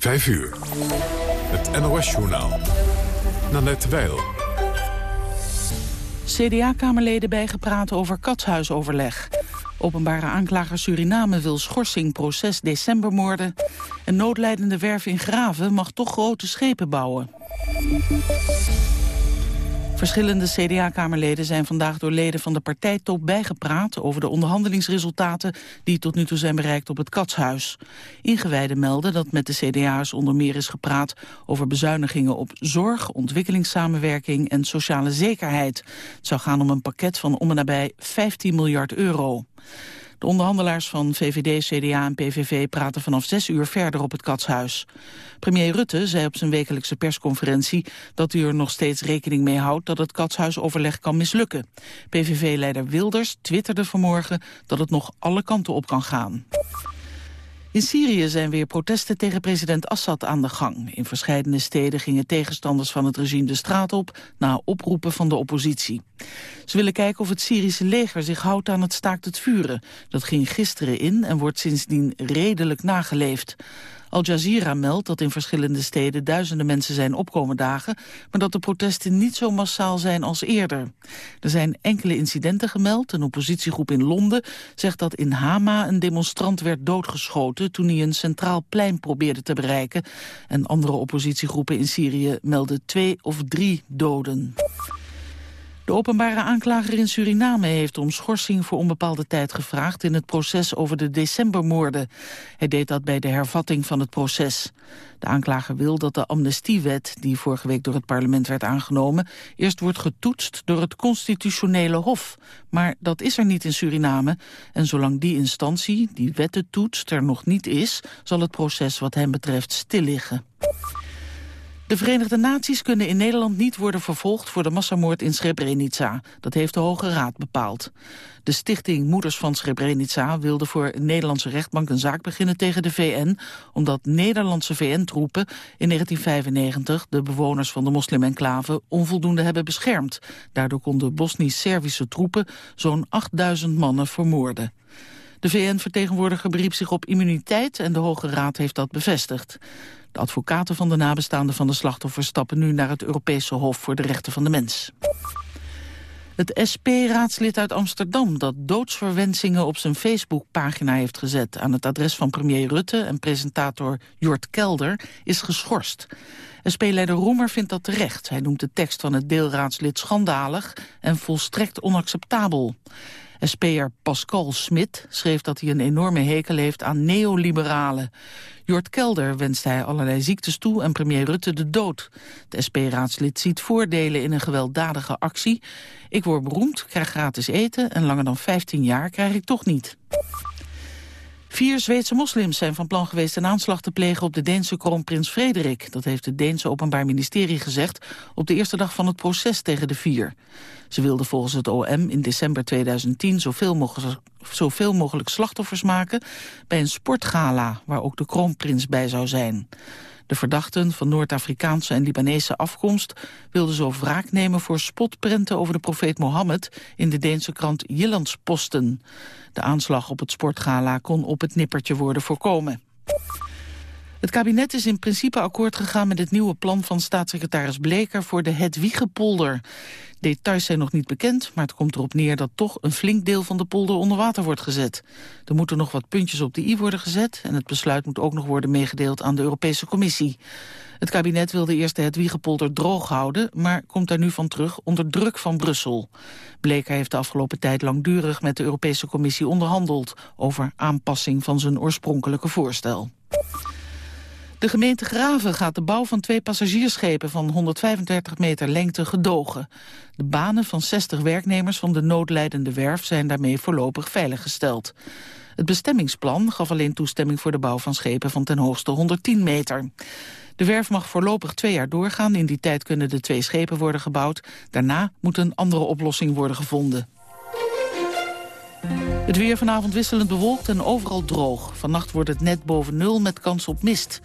5 uur. Het NOS-journaal. Nanette Weil. CDA-kamerleden bijgepraat over katshuisoverleg. Openbare aanklager Suriname wil schorsing proces decembermoorden. Een noodlijdende werf in Graven mag toch grote schepen bouwen. Verschillende CDA-kamerleden zijn vandaag door leden van de partijtop bijgepraat over de onderhandelingsresultaten die tot nu toe zijn bereikt op het Katshuis. Ingewijden melden dat met de CDA's onder meer is gepraat over bezuinigingen op zorg, ontwikkelingssamenwerking en sociale zekerheid. Het zou gaan om een pakket van om en nabij 15 miljard euro. De onderhandelaars van VVD, CDA en PVV praten vanaf zes uur verder op het Katshuis. Premier Rutte zei op zijn wekelijkse persconferentie dat hij er nog steeds rekening mee houdt dat het katshuisoverleg kan mislukken. PVV-leider Wilders twitterde vanmorgen dat het nog alle kanten op kan gaan. In Syrië zijn weer protesten tegen president Assad aan de gang. In verschillende steden gingen tegenstanders van het regime de straat op... na oproepen van de oppositie. Ze willen kijken of het Syrische leger zich houdt aan het staakt het vuren. Dat ging gisteren in en wordt sindsdien redelijk nageleefd. Al Jazeera meldt dat in verschillende steden duizenden mensen zijn opkomen dagen, maar dat de protesten niet zo massaal zijn als eerder. Er zijn enkele incidenten gemeld. Een oppositiegroep in Londen zegt dat in Hama een demonstrant werd doodgeschoten toen hij een centraal plein probeerde te bereiken. En andere oppositiegroepen in Syrië melden twee of drie doden. De openbare aanklager in Suriname heeft om schorsing voor onbepaalde tijd gevraagd in het proces over de decembermoorden. Hij deed dat bij de hervatting van het proces. De aanklager wil dat de amnestiewet, die vorige week door het parlement werd aangenomen, eerst wordt getoetst door het constitutionele hof. Maar dat is er niet in Suriname. En zolang die instantie, die wetten toetst, er nog niet is, zal het proces wat hem betreft stil liggen. De Verenigde Naties kunnen in Nederland niet worden vervolgd voor de massamoord in Srebrenica. Dat heeft de Hoge Raad bepaald. De stichting Moeders van Srebrenica wilde voor een Nederlandse rechtbank een zaak beginnen tegen de VN, omdat Nederlandse VN-troepen in 1995 de bewoners van de moslim-enclave onvoldoende hebben beschermd. Daardoor konden Bosnisch-Servische troepen zo'n 8000 mannen vermoorden. De VN-vertegenwoordiger beriep zich op immuniteit en de Hoge Raad heeft dat bevestigd. De advocaten van de nabestaanden van de slachtoffers stappen nu naar het Europese Hof voor de Rechten van de Mens. Het SP-raadslid uit Amsterdam dat doodsverwensingen op zijn Facebookpagina heeft gezet aan het adres van premier Rutte en presentator Jort Kelder is geschorst. SP-leider Roemer vindt dat terecht. Hij noemt de tekst van het deelraadslid schandalig en volstrekt onacceptabel. SP'er Pascal Smit schreef dat hij een enorme hekel heeft aan neoliberalen. Jort Kelder wenst hij allerlei ziektes toe en premier Rutte de dood. De SP-raadslid ziet voordelen in een gewelddadige actie. Ik word beroemd, krijg gratis eten en langer dan 15 jaar krijg ik toch niet. Vier Zweedse moslims zijn van plan geweest een aanslag te plegen op de Deense kroonprins Frederik. Dat heeft het Deense Openbaar Ministerie gezegd op de eerste dag van het proces tegen de vier. Ze wilden volgens het OM in december 2010 zoveel zoveel mogelijk slachtoffers maken bij een sportgala waar ook de kroonprins bij zou zijn. De verdachten van Noord-Afrikaanse en Libanese afkomst wilden zo wraak nemen voor spotprenten over de profeet Mohammed in de Deense krant Jyllandsposten. De aanslag op het sportgala kon op het nippertje worden voorkomen. Het kabinet is in principe akkoord gegaan met het nieuwe plan van staatssecretaris Bleker voor de Hedwiegepolder. Details zijn nog niet bekend, maar het komt erop neer dat toch een flink deel van de polder onder water wordt gezet. Er moeten nog wat puntjes op de i worden gezet en het besluit moet ook nog worden meegedeeld aan de Europese Commissie. Het kabinet wilde eerst de Hedwiegepolder droog houden, maar komt daar nu van terug onder druk van Brussel. Bleker heeft de afgelopen tijd langdurig met de Europese Commissie onderhandeld over aanpassing van zijn oorspronkelijke voorstel. De gemeente Graven gaat de bouw van twee passagiersschepen van 135 meter lengte gedogen. De banen van 60 werknemers van de noodlijdende werf zijn daarmee voorlopig veiliggesteld. Het bestemmingsplan gaf alleen toestemming voor de bouw van schepen van ten hoogste 110 meter. De werf mag voorlopig twee jaar doorgaan. In die tijd kunnen de twee schepen worden gebouwd. Daarna moet een andere oplossing worden gevonden. Het weer vanavond wisselend bewolkt en overal droog. Vannacht wordt het net boven nul met kans op mist.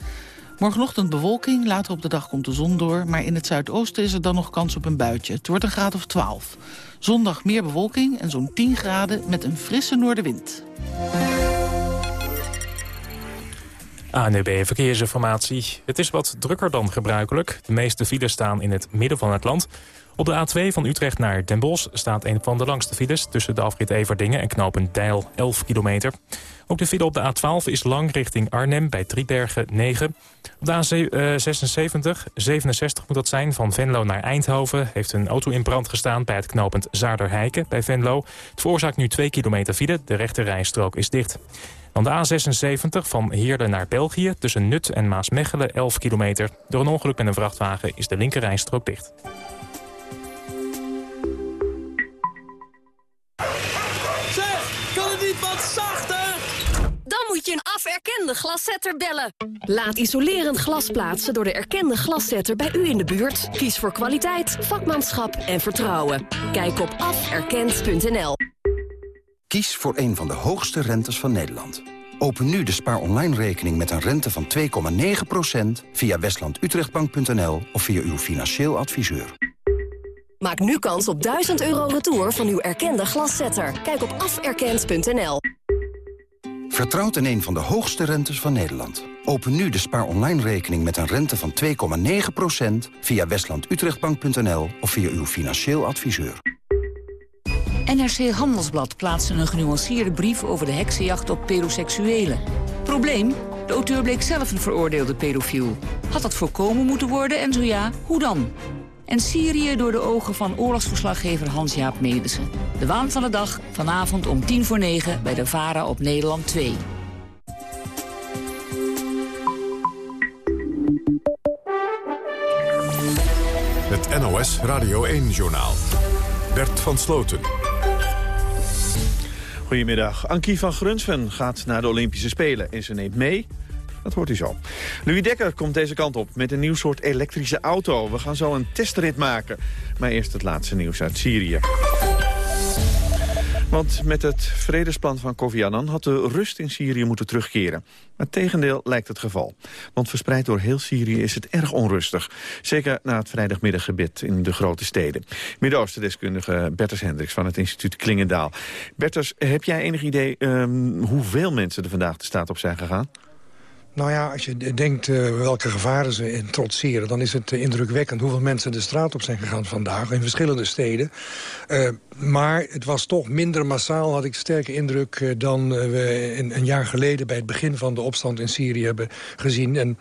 Morgenochtend bewolking, later op de dag komt de zon door... maar in het zuidoosten is er dan nog kans op een buitje. Het wordt een graad of 12. Zondag meer bewolking en zo'n 10 graden met een frisse noordenwind. ANUB Verkeersinformatie. Het is wat drukker dan gebruikelijk. De meeste files staan in het midden van het land. Op de A2 van Utrecht naar Den Bosch staat een van de langste files... tussen de afrit Everdingen en knooppunt Deil, 11 kilometer. Ook de file op de A12 is lang richting Arnhem bij Driebergen 9. Op de A76, 67 moet dat zijn, van Venlo naar Eindhoven... heeft een auto in brand gestaan bij het knooppunt Zaarderheiken bij Venlo. Het veroorzaakt nu 2 kilometer file, de rechte rijstrook is dicht. Dan de A76 van Heerlen naar België tussen Nut en Maasmechelen 11 kilometer. Door een ongeluk met een vrachtwagen is de linker rijstrook dicht. Aferkende glaszetter bellen. Laat isolerend glas plaatsen door de erkende glaszetter bij u in de buurt. Kies voor kwaliteit, vakmanschap en vertrouwen. Kijk op aferkend.nl. Kies voor een van de hoogste rentes van Nederland. Open nu de Spaar Online rekening met een rente van 2,9% via westlandutrechtbank.nl of via uw financieel adviseur. Maak nu kans op 1000 euro retour van uw erkende glaszetter. Kijk op aferkend.nl. Vertrouwt in een van de hoogste rentes van Nederland. Open nu de spaar online rekening met een rente van 2,9% via westlandutrechtbank.nl of via uw financieel adviseur. NRC Handelsblad plaatste een genuanceerde brief over de heksenjacht op pedoseksuelen. Probleem? De auteur bleek zelf een veroordeelde pedofiel. Had dat voorkomen moeten worden en zo ja, hoe dan? En Syrië door de ogen van oorlogsverslaggever Hans-Jaap Melissen. De waan van de dag, vanavond om tien voor negen bij de VARA op Nederland 2. Het NOS Radio 1-journaal. Bert van Sloten. Goedemiddag. Ankie van Grunsven gaat naar de Olympische Spelen en ze neemt mee dat hoort u zo. Louis Dekker komt deze kant op met een nieuw soort elektrische auto. We gaan zo een testrit maken. Maar eerst het laatste nieuws uit Syrië. Want met het vredesplan van Kofi Annan had de rust in Syrië moeten terugkeren. Maar tegendeel lijkt het geval. Want verspreid door heel Syrië is het erg onrustig. Zeker na het vrijdagmiddaggebed in de grote steden. Midden-Oosten-deskundige Berters Hendricks van het instituut Klingendaal. Berters, heb jij enig idee um, hoeveel mensen er vandaag de staat op zijn gegaan? Nou ja, als je denkt uh, welke gevaren ze in trotseren... dan is het uh, indrukwekkend hoeveel mensen de straat op zijn gegaan vandaag... in verschillende steden. Uh, maar het was toch minder massaal, had ik sterke indruk... dan we een, een, jaar geleden bij het begin van de opstand in Syrië hebben gezien. En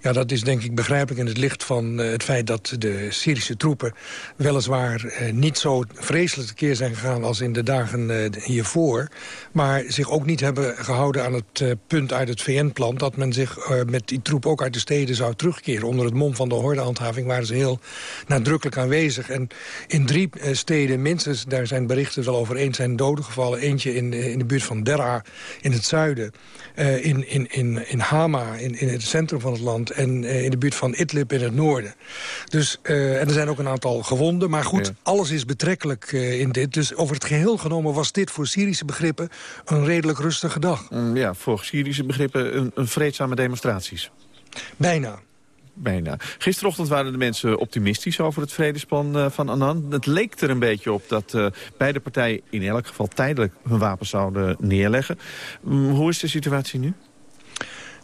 ja, dat is denk ik begrijpelijk in het licht van het feit... dat de Syrische troepen weliswaar niet zo vreselijk tekeer zijn gegaan... als in de dagen hiervoor. Maar zich ook niet hebben gehouden aan het punt uit het VN-plan... dat men zich uh, met die troep ook uit de steden zou terugkeren. Onder het mom van de hordehandhaving waren ze heel nadrukkelijk aanwezig. En in drie uh, steden minstens, daar zijn berichten wel over eens zijn doden gevallen. Eentje in, in de buurt van Derra in het zuiden. Uh, in, in, in, in Hama, in, in het centrum van het land. En in de buurt van Idlib in het noorden. Dus, en er zijn ook een aantal gewonden. Maar goed, ja. alles is betrekkelijk in dit. Dus over het geheel genomen was dit voor Syrische begrippen... een redelijk rustige dag. Mm, ja, voor Syrische begrippen een, een vreedzame demonstraties? Bijna. Bijna. Gisterochtend waren de mensen optimistisch over het vredesplan uh, van Annan. Het leek er een beetje op dat uh, beide partijen in elk geval tijdelijk hun wapens zouden neerleggen. Um, hoe is de situatie nu?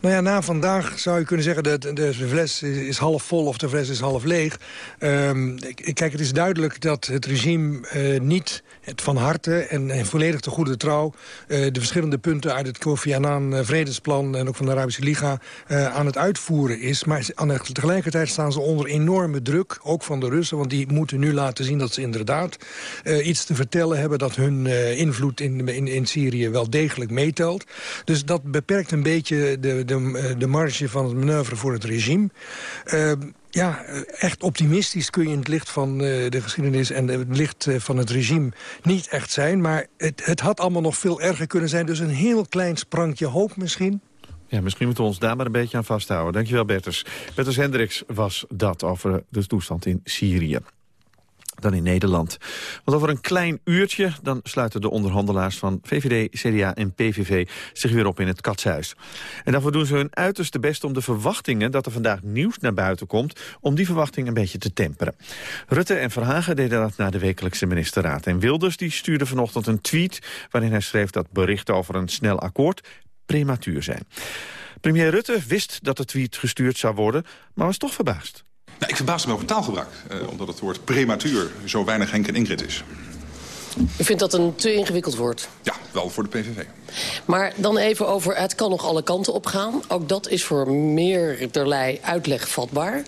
Nou ja, na vandaag zou je kunnen zeggen... dat de fles is half vol of de fles is half leeg. Um, kijk, het is duidelijk dat het regime uh, niet het van harte... en, volledig te goede trouw... Uh, de verschillende punten uit het Kofi Annan uh, vredesplan... en ook van de Arabische Liga aan het uitvoeren is. Maar aan tegelijkertijd staan ze onder enorme druk, ook van de Russen... want die moeten nu laten zien dat ze inderdaad iets te vertellen hebben... dat hun invloed in, in, in Syrië wel degelijk meetelt. Dus dat beperkt een beetje de de, eh, de marge van het manoeuvre voor het regime. Uh, ja, echt optimistisch kun je in het licht van uh, de geschiedenis... en het licht uh, van het regime niet echt zijn. Maar het, het had allemaal nog veel erger kunnen zijn. Dus een heel klein sprankje hoop misschien. Ja, misschien moeten we ons daar maar een beetje aan vasthouden. Dankjewel, Berters. Berters Hendricks was dat over de toestand in Syrië dan in Nederland. Want over een klein uurtje dan sluiten de onderhandelaars van VVD, CDA en PVV zich weer op in het katshuis. En daarvoor doen ze hun uiterste best om de verwachtingen dat er vandaag nieuws naar buiten komt, om die verwachtingen een beetje te temperen. Rutte en Verhagen deden dat na de wekelijkse ministerraad. En Wilders die stuurde vanochtend een tweet waarin hij schreef dat berichten over een snel akkoord prematuur zijn. Premier Rutte wist dat de tweet gestuurd zou worden, maar was toch verbaasd. Nou, ik verbaas me over taalgebruik, eh, omdat het woord prematuur zo weinig Henk en Ingrid is. U vindt dat een te ingewikkeld woord? Ja, wel voor de PVV. Maar dan even over het kan nog alle kanten op gaan. Ook dat is voor meerderlei uitleg vatbaar.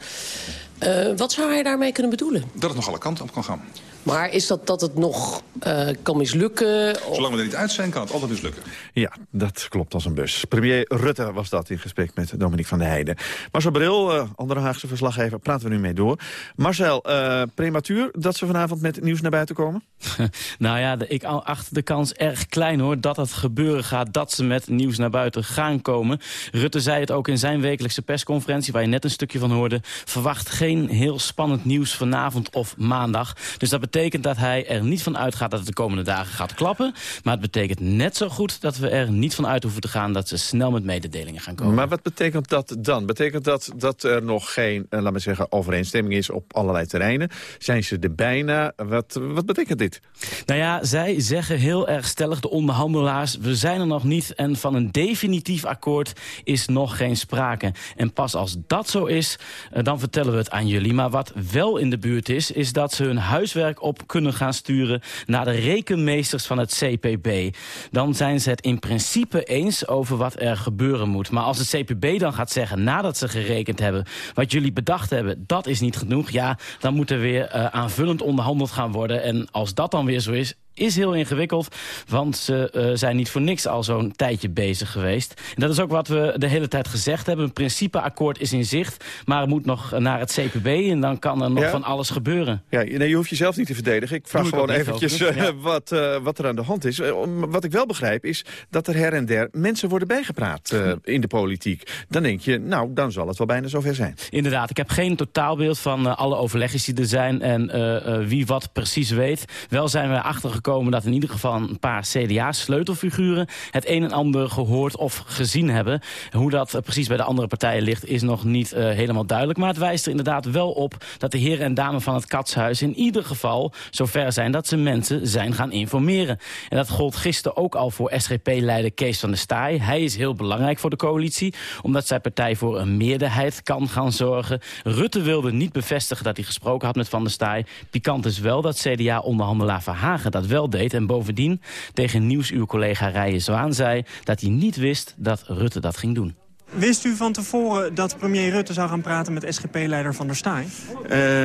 Uh, wat zou hij daarmee kunnen bedoelen? Dat het nog alle kanten op kan gaan. Maar is dat dat het nog uh, kan mislukken? Of... Zolang we er niet uit zijn, kan het altijd mislukken. Ja, dat klopt als een bus. Premier Rutte was dat in gesprek met Dominique van der Heijden. Marcel Bril, uh, andere Haagse verslaggever, praten we nu mee door. Marcel, uh, prematuur dat ze vanavond met nieuws naar buiten komen? nou ja, de, ik acht de kans erg klein hoor dat het gebeuren gaat... dat ze met nieuws naar buiten gaan komen. Rutte zei het ook in zijn wekelijkse persconferentie... waar je net een stukje van hoorde. Verwacht geen heel spannend nieuws vanavond of maandag. Dus dat betekent dat hij er niet van uitgaat dat het de komende dagen gaat klappen. Maar het betekent net zo goed dat we er niet van uit hoeven te gaan... dat ze snel met mededelingen gaan komen. Maar wat betekent dat dan? Betekent dat dat er nog geen, eh, laat me zeggen, overeenstemming is op allerlei terreinen? Zijn ze er bijna? Wat, wat betekent dit? Nou ja, zij zeggen heel erg stellig, de onderhandelaars... we zijn er nog niet en van een definitief akkoord is nog geen sprake. En pas als dat zo is, eh, dan vertellen we het aan jullie. Maar wat wel in de buurt is, is dat ze hun huiswerk op kunnen gaan sturen naar de rekenmeesters van het CPB. Dan zijn ze het in principe eens over wat er gebeuren moet. Maar als het CPB dan gaat zeggen, nadat ze gerekend hebben... wat jullie bedacht hebben, dat is niet genoeg... ja, dan moet er weer uh, aanvullend onderhandeld gaan worden. En als dat dan weer zo is, is heel ingewikkeld, want ze uh, zijn niet voor niks al zo'n tijdje bezig geweest. En dat is ook wat we de hele tijd gezegd hebben. Een principeakkoord is in zicht, maar het moet nog naar het CPB... en dan kan er nog van alles gebeuren. Ja, nee, je hoeft jezelf niet te verdedigen. Ik vraag gewoon eventjes uh, wat, uh, wat er aan de hand is. wat ik wel begrijp is dat er her en der mensen worden bijgepraat in de politiek. Dan denk je, nou, dan zal het wel bijna zover zijn. Inderdaad, ik heb geen totaalbeeld van alle overlegjes die er zijn... en wie wat precies weet. Wel zijn we achtergekomen gekomen dat in ieder geval een paar CDA-sleutelfiguren... het een en ander gehoord of gezien hebben. Hoe dat precies bij de andere partijen ligt is nog niet uh, helemaal duidelijk. Maar het wijst er inderdaad wel op dat de heren en dames van het Katshuis... in ieder geval zover zijn dat ze mensen zijn gaan informeren. En dat gold gisteren ook al voor SGP-leider Kees van der Staaij. Hij is heel belangrijk voor de coalitie... omdat zijn partij voor een meerderheid kan gaan zorgen. Rutte wilde niet bevestigen dat hij gesproken had met Van der Staaij. Pikant is wel dat CDA-onderhandelaar Verhagen dat wel deed. En bovendien tegen Nieuws uw collega Rijen Zwaan zei... dat hij niet wist dat Rutte dat ging doen. Wist u van tevoren dat premier Rutte zou gaan praten met SGP-leider Van der Staaij?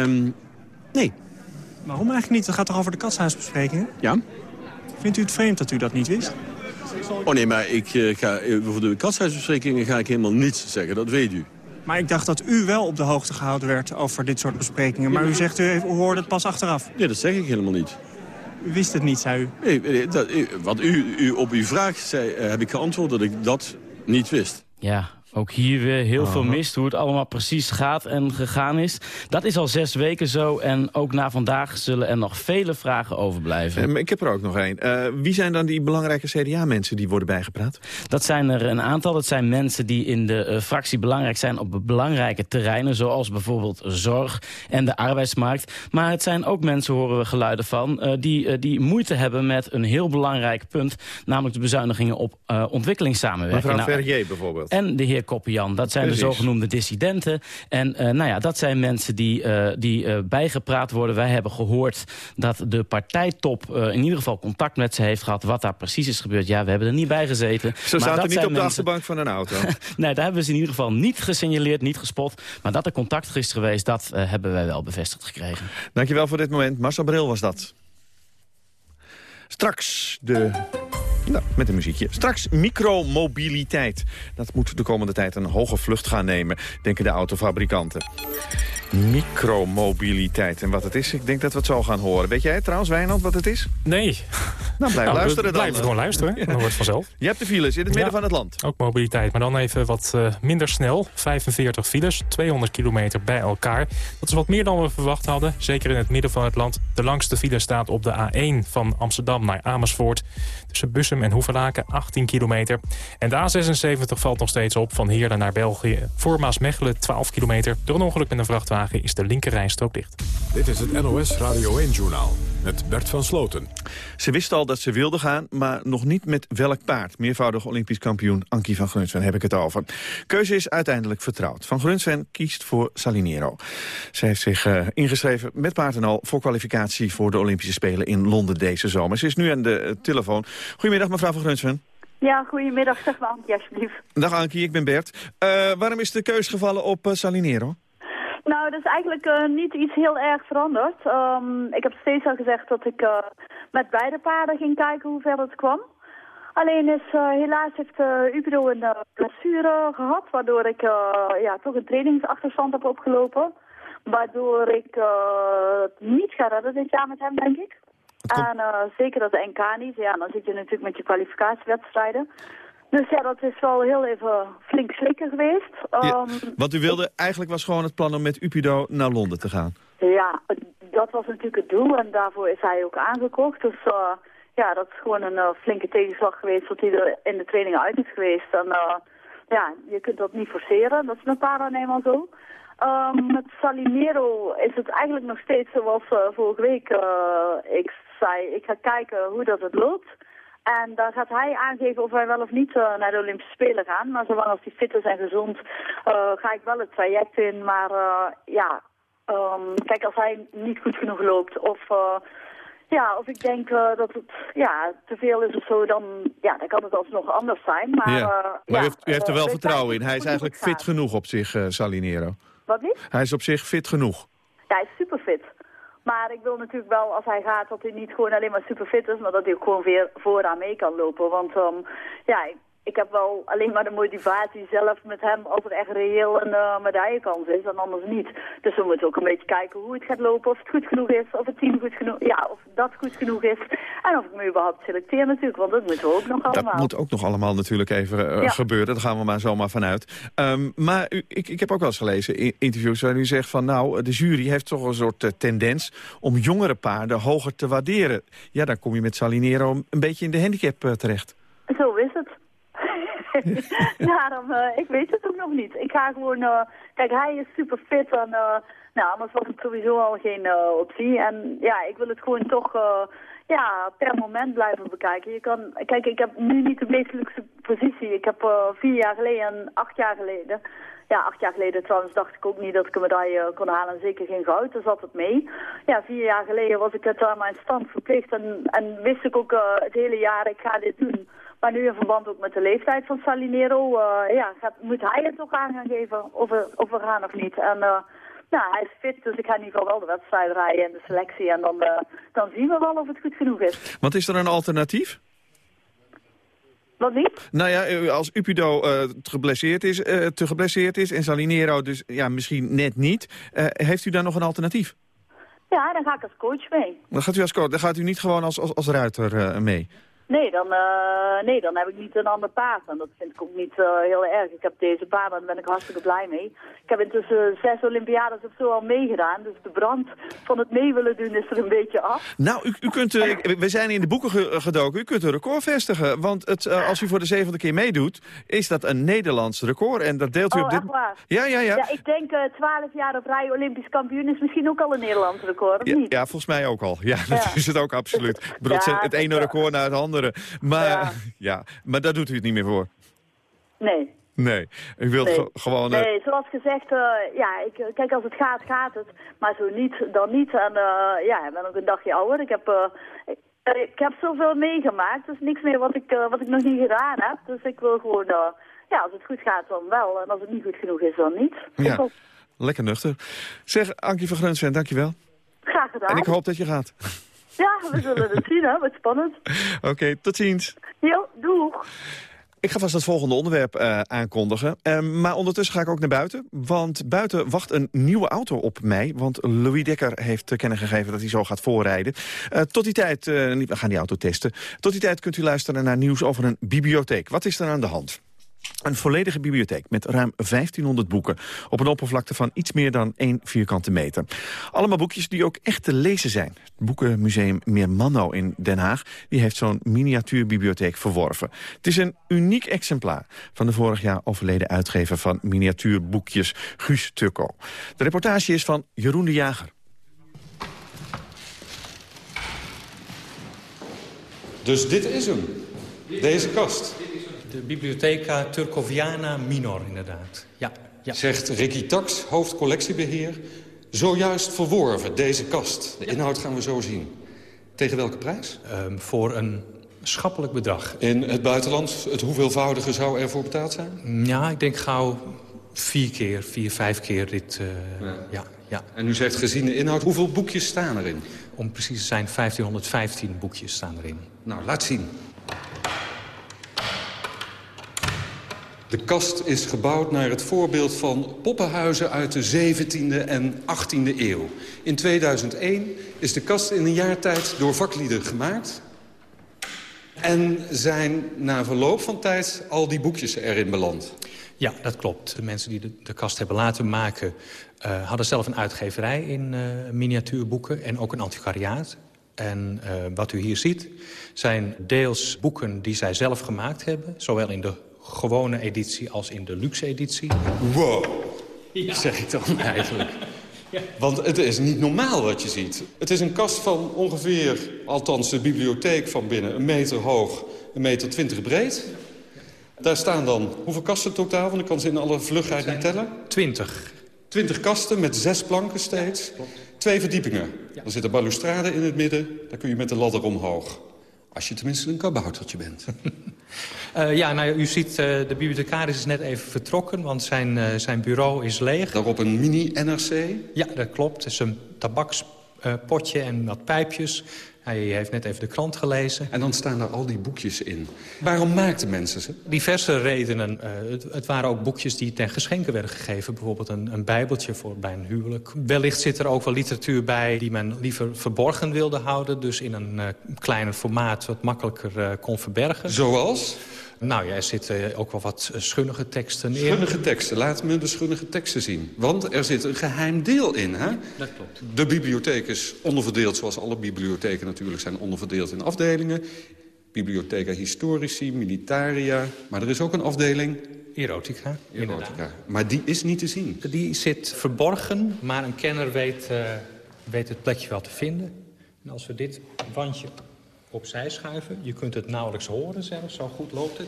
Um, nee. Waarom eigenlijk niet? Dat gaat toch over de katshuisbesprekingen? Ja. Vindt u het vreemd dat u dat niet wist? Oh nee, maar ik, uh, ga, voor de katshuisbesprekingen ga ik helemaal niets zeggen, dat weet u. Maar ik dacht dat u wel op de hoogte gehouden werd over dit soort besprekingen. Maar u zegt, u hoorde het pas achteraf. Nee, dat zeg ik helemaal niet. U wist het niet, zei u? Nee, dat, wat u, u op uw vraag zei, eh, heb ik geantwoord dat ik dat niet wist. Ja, ook hier weer heel veel mist hoe het allemaal precies gaat en gegaan is. Dat is al zes weken zo en ook na vandaag zullen er nog vele vragen overblijven. ik heb er ook nog één. Uh, wie zijn dan die belangrijke CDA-mensen die worden bijgepraat? Dat zijn er een aantal. Dat zijn mensen die in de uh, fractie belangrijk zijn op belangrijke terreinen... zoals bijvoorbeeld zorg en de arbeidsmarkt. Maar het zijn ook mensen, horen we geluiden van... Uh, die, die moeite hebben met een heel belangrijk punt... namelijk de bezuinigingen op ontwikkelingssamenwerking. Mevrouw nou, Verrier bijvoorbeeld. En de heer Koppian. Dat zijn Precies. de zogenoemde dissidenten. En uh, nou ja, dat zijn mensen die, uh, die uh, bijgepraat worden. Wij hebben gehoord dat de partijtop in ieder geval contact met ze heeft gehad. Wat daar precies is gebeurd, ja, we hebben er niet bij gezeten. Ze zaten niet op mensen... de achterbank van een auto. nee, daar hebben we ze in ieder geval niet gesignaleerd, niet gespot. Maar dat er contact is geweest, dat hebben wij wel bevestigd gekregen. Dankjewel voor dit moment. Marcel Bril was dat. Straks de nou, met een muziekje. Straks micromobiliteit. Dat moet de komende tijd een hoge vlucht gaan nemen, denken de autofabrikanten. Micromobiliteit. En wat het is, ik denk dat we het zo gaan horen. Weet jij trouwens, Wijnand, wat het is? Nee. Nou, blijf nou, luisteren dan. Blijf gewoon luisteren, dan wordt het vanzelf. Je hebt de files in het midden ja, van het land. Ook mobiliteit, maar dan even wat uh, minder snel. 45 files, 200 kilometer bij elkaar. Dat is wat meer dan we verwacht hadden. Zeker in het midden van het land. De langste file staat op de A1 van Amsterdam naar Amersfoort. Tussen Bussum en Hoevelaken, 18 kilometer. En de A76 valt nog steeds op van Heerlen naar België. Voor Maasmechelen, 12 kilometer. Door een ongeluk met een vrachtwagen is de linkerrijstrook dicht. Dit is het NOS Radio 1-journaal met Bert van Sloten. Ze wist al dat ze wilde gaan, maar nog niet met welk paard. Meervoudig Olympisch kampioen Ankie van Grunsven heb ik het over. Keuze is uiteindelijk vertrouwd. Van Grunsven kiest voor Salinero. Ze heeft zich uh, ingeschreven met paard en al voor kwalificatie... voor de Olympische Spelen in Londen deze zomer. Ze is nu aan de uh, telefoon. Goedemiddag, mevrouw van Grunsven. Ja, goedemiddag. Zeg maar Ankie, alsjeblieft. Dag Ankie, ik ben Bert. Uh, waarom is de keus gevallen op Salinero? Nou, dat is eigenlijk uh, niet iets heel erg veranderd. Um, ik heb steeds al gezegd dat ik uh, met beide paarden ging kijken hoe ver het kwam. Alleen is uh, helaas heeft uh, Ubido een blessure gehad, waardoor ik ja, toch een trainingsachterstand heb opgelopen. Waardoor ik het niet ga redden dit jaar met hem, denk ik. En zeker dat de NK niet. Ja, dan zit je natuurlijk met je kwalificatiewedstrijden. Dus ja, dat is wel heel even flink slikken geweest. Ja, um, want u wilde, eigenlijk was gewoon het plan om met Upido naar Londen te gaan. Ja, dat was natuurlijk het doel en daarvoor is hij ook aangekocht. Dus uh, ja, dat is gewoon een uh, flinke tegenslag geweest wat hij er in de trainingen uit is geweest. En uh, ja, je kunt dat niet forceren, dat is met paarden eenmaal zo. Um, met Salinero is het eigenlijk nog steeds zoals vorige week ik zei. Ik ga kijken hoe dat het loopt. En dan gaat hij aangeven of wij wel of niet uh, naar de Olympische Spelen gaan. Maar zolang als hij fit is en gezond, uh, ga ik wel het traject in. Maar uh, ja, um, kijk, als hij niet goed genoeg loopt of... ja, of ik denk dat het ja, te veel is of zo, dan, ja, dan kan het alsnog anders zijn. Maar, ja. maar ja, u, heeft, u heeft er wel vertrouwen in. Hij is eigenlijk fit genoeg op zich, Salinero. Wat niet? Hij is op zich fit genoeg. Ja, hij is super fit. Maar ik wil natuurlijk wel, als hij gaat, dat hij niet gewoon alleen maar super fit is, maar dat hij ook gewoon weer vooraan mee kan lopen. Want um, ja, ik, ik heb wel alleen maar de motivatie zelf met hem als er echt reëel een uh, medaillekans is en anders niet. Dus we moeten ook een beetje kijken hoe het gaat lopen, of het goed genoeg is, of het team goed genoeg, ja, of dat goed genoeg is. En of ik me überhaupt selecteer natuurlijk, want dat moeten we ook nog allemaal. Dat moet ook nog allemaal natuurlijk even uh, ja. gebeuren, daar gaan we maar zomaar vanuit. Um, maar u, ik, ik heb ook wel eens gelezen in interviews waarin u zegt van nou, de jury heeft toch een soort uh, tendens om jongere paarden hoger te waarderen. Ja, dan kom je met Salinero een beetje in de handicap terecht. Zo is het. Daarom, uh, ik weet het ook nog niet. Ik ga gewoon, uh, kijk, hij is super fit en uh, nou, anders was het sowieso al geen optie. En ja, ik wil het gewoon toch, ja, per moment blijven bekijken. Je kan, kijk, ik heb nu niet de meest luxe positie. Ik heb vier jaar geleden en acht jaar geleden, ja, acht jaar geleden trouwens dacht ik ook niet dat ik een medaille kon halen en zeker geen goud. Daar zat het mee. Ja, vier jaar geleden was ik het aan mijn stand verplicht en, en wist ik ook het hele jaar, ik ga dit doen. Maar nu in verband ook met de leeftijd van Salinero, uh, ja, gaat, moet hij het ook aan gaan geven of we, of we gaan of niet. En uh, nou, hij is fit, dus ik ga in ieder geval wel de wedstrijd rijden en de selectie. En dan, uh, dan zien we wel of het goed genoeg is. Want is er een alternatief? Wat niet? Nou ja, als Upido geblesseerd is, te geblesseerd is en Salinero dus ja, misschien net niet, heeft u daar nog een alternatief? Ja, dan ga ik als coach mee. Dan gaat u als coach, dan gaat u niet gewoon als, als, als ruiter mee? Nee dan, uh, nee, dan heb ik niet een ander paard. En dat vind ik ook niet uh, heel erg. Ik heb deze paard en daar ben ik hartstikke blij mee. Ik heb intussen zes Olympiades of zo al meegedaan. Dus de brand van het mee willen doen is er een beetje af. Nou, u, u kunt, uh, we zijn in de boeken gedoken. U kunt een record vestigen. Want het, als u voor de zevende keer meedoet, is dat een Nederlands record. En dat deelt u oh, op dit... Waar? Ja, ja, ja. Ja, ik denk twaalf jaar op rij Olympisch kampioen is misschien ook al een Nederlands record, of ja, niet? Ja, volgens mij ook al. Ja, dat ja. is het ook absoluut. Ik bedoel, ja, het ene record naar het andere. Maar, ja. ja. maar daar doet u het niet meer voor. Nee. Nee, u wilt nee. gewoon... Uh... Nee, zoals gezegd, uh, ja, ik, kijk, als het gaat, gaat het. Maar zo niet, dan niet. En uh, ja, ik ben ook een dagje ouder. Ik heb, ik, ik, heb zoveel meegemaakt. Dus niks meer wat ik, wat ik nog niet gedaan heb. Dus ik wil gewoon, ja, als het goed gaat, dan wel. En als het niet goed genoeg is, dan niet. Ja, lekker nuchter. Zeg, Ankie van Grunsven, dankjewel. Graag gedaan. En ik hoop dat je gaat. Ja, we zullen het zien, hè. Wat spannend. Oké, okay, tot ziens. Jo, doeg. Ik ga vast het volgende onderwerp uh, aankondigen. Uh, maar ondertussen ga ik ook naar buiten. Want buiten wacht een nieuwe auto op mij. Want Louis Dekker heeft te kennen gegeven dat hij zo gaat voorrijden. Uh, tot die tijd, we gaan die auto testen. Tot die tijd kunt u luisteren naar nieuws over een bibliotheek. Wat is er aan de hand? Een volledige bibliotheek met ruim 1500 boeken... op een oppervlakte van iets meer dan 1 vierkante meter. Allemaal boekjes die ook echt te lezen zijn. Het boekenmuseum Meermanno in Den Haag... die heeft zo'n miniatuurbibliotheek verworven. Het is een uniek exemplaar van de vorig jaar overleden uitgever... van miniatuurboekjes Guus Tukko. De reportage is van Jeroen de Jager. Dus dit is hem. Deze kast. De Bibliotheca Turcoviana Minor, inderdaad. Ja, ja. Zegt Ricky Tax, hoofdcollectiebeheer. Zojuist verworven, deze kast. De inhoud gaan we zo zien. Tegen welke prijs? Um, voor een schappelijk bedrag. In het buitenland, het hoeveelvoudige zou ervoor betaald zijn? Ja, ik denk gauw vier keer, vier, vijf keer dit. Uh, ja. ja. Ja, En u zegt gezien de inhoud, hoeveel boekjes staan erin? Om precies te zijn, 1515 boekjes staan erin. Nou, laat zien. De kast is gebouwd naar het voorbeeld van poppenhuizen uit de 17e en 18e eeuw. In 2001 is de kast in een jaar tijd door vaklieden gemaakt. En zijn na verloop van tijd al die boekjes erin beland. Ja, dat klopt. De mensen die de, de kast hebben laten maken... Uh, hadden zelf een uitgeverij in uh, miniatuurboeken en ook een antiquariaat. En uh, wat u hier ziet zijn deels boeken die zij zelf gemaakt hebben. Zowel in de gewone editie als in de luxe editie. Wow, ja. zeg ik dan eigenlijk. Ja. Want het is niet normaal wat je ziet. Het is een kast van ongeveer, althans de bibliotheek van binnen... een meter hoog, een meter twintig breed. Daar staan dan, hoeveel kasten totaal? Want ik kan ze in alle vlugheid niet tellen. Twintig. Twintig kasten met zes planken steeds. Ja, Twee verdiepingen. Ja. Dan zit een balustrade in het midden. Daar kun je met de ladder omhoog. Als je tenminste een kaboutertje bent. uh, ja, nou, u ziet, uh, de bibliothecaris is net even vertrokken, want zijn, uh, zijn bureau is leeg. Daarop een mini-NRC? Ja, dat klopt. Het is een tabakspotje en wat pijpjes. Hij heeft net even de krant gelezen. En dan staan er al die boekjes in. Waarom maakten mensen ze? Diverse redenen. Uh, het, het, waren ook boekjes die ten geschenke werden gegeven. Bijvoorbeeld een, een bijbeltje voor, bij een huwelijk. Wellicht zit er ook wel literatuur bij die men liever verborgen wilde houden. Dus in een uh, kleiner formaat wat makkelijker uh, kon verbergen. Zoals? Nou ja, er zitten ook wel wat schunnige teksten in. Schunnige teksten. Laat me de schunnige teksten zien. Want er zit een geheim deel in, hè? Dat klopt. De bibliotheek is onderverdeeld, zoals alle bibliotheken natuurlijk zijn onderverdeeld in afdelingen. Bibliotheca Historici, Militaria. Maar er is ook een afdeling... Erotica, Erotica. Maar die is niet te zien. Die zit verborgen, maar een kenner weet, uh, weet het plekje wel te vinden. En als we dit wandje opzij schuiven. Je kunt het nauwelijks horen zelfs, zo goed loopt het.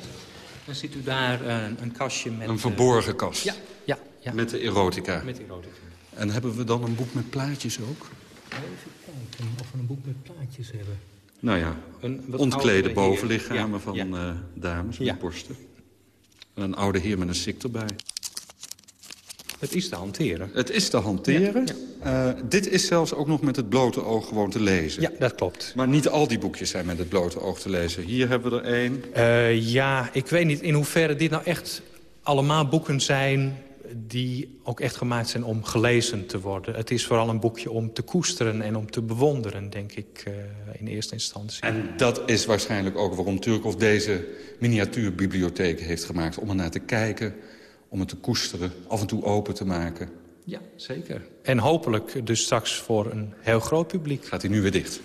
Dan ziet u daar een, een kastje met... Een verborgen kast? Ja, ja, ja. Met de erotica? Met erotica. En hebben we dan een boek met plaatjes ook? Even kijken of we een boek met plaatjes hebben. Nou ja, een, ontklede bovenlichamen ja, van ja. Uh, dames met ja. borsten. En een oude heer met een sik erbij. Het is te hanteren. Het is te hanteren. Ja. Uh, dit is zelfs ook nog met het blote oog gewoon te lezen. Ja, dat klopt. Maar niet al die boekjes zijn met het blote oog te lezen. Hier hebben we er één. Uh, ja, ik weet niet in hoeverre dit nou echt allemaal boeken zijn... die ook echt gemaakt zijn om gelezen te worden. Het is vooral een boekje om te koesteren en om te bewonderen, denk ik, uh, in eerste instantie. En dat is waarschijnlijk ook waarom Turkov deze miniatuurbibliotheek heeft gemaakt. Om er naar te kijken om het te koesteren, af en toe open te maken. Ja, zeker. En hopelijk dus straks voor een heel groot publiek. Gaat hij nu weer dicht?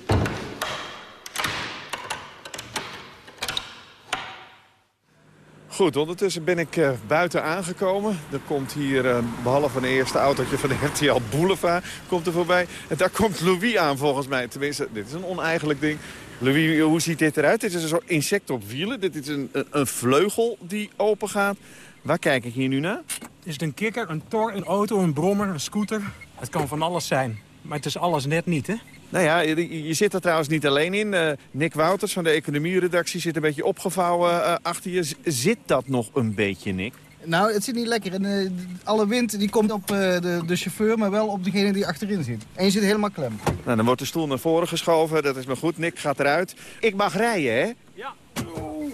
Goed, ondertussen ben ik uh, buiten aangekomen. Er komt hier, uh, behalve een eerste autootje van de RTL Boulevard, komt er voorbij. En daar komt Louis aan volgens mij. Tenminste, dit is een oneigenlijk ding. Louis, hoe ziet dit eruit? Dit is een soort insect op wielen. Dit is een, een, een vleugel die open gaat. Waar kijk ik hier nu naar? Is het een kikker, een tor, een auto, een brommer, een scooter? Het kan van alles zijn. Maar het is alles net niet, hè? Nou ja, je, je zit er trouwens niet alleen in. Uh, Nick Wouters van de economieredactie zit een beetje opgevouwen uh, achter je. Z zit dat nog een beetje, Nick? Nou, het zit niet lekker. En, uh, alle wind die komt op de, de, chauffeur, maar wel op degene die achterin zit. En je zit helemaal klem. Nou, dan wordt de stoel naar voren geschoven. Dat is maar goed. Nick gaat eruit. Ik mag rijden, hè? Ja. Oeh.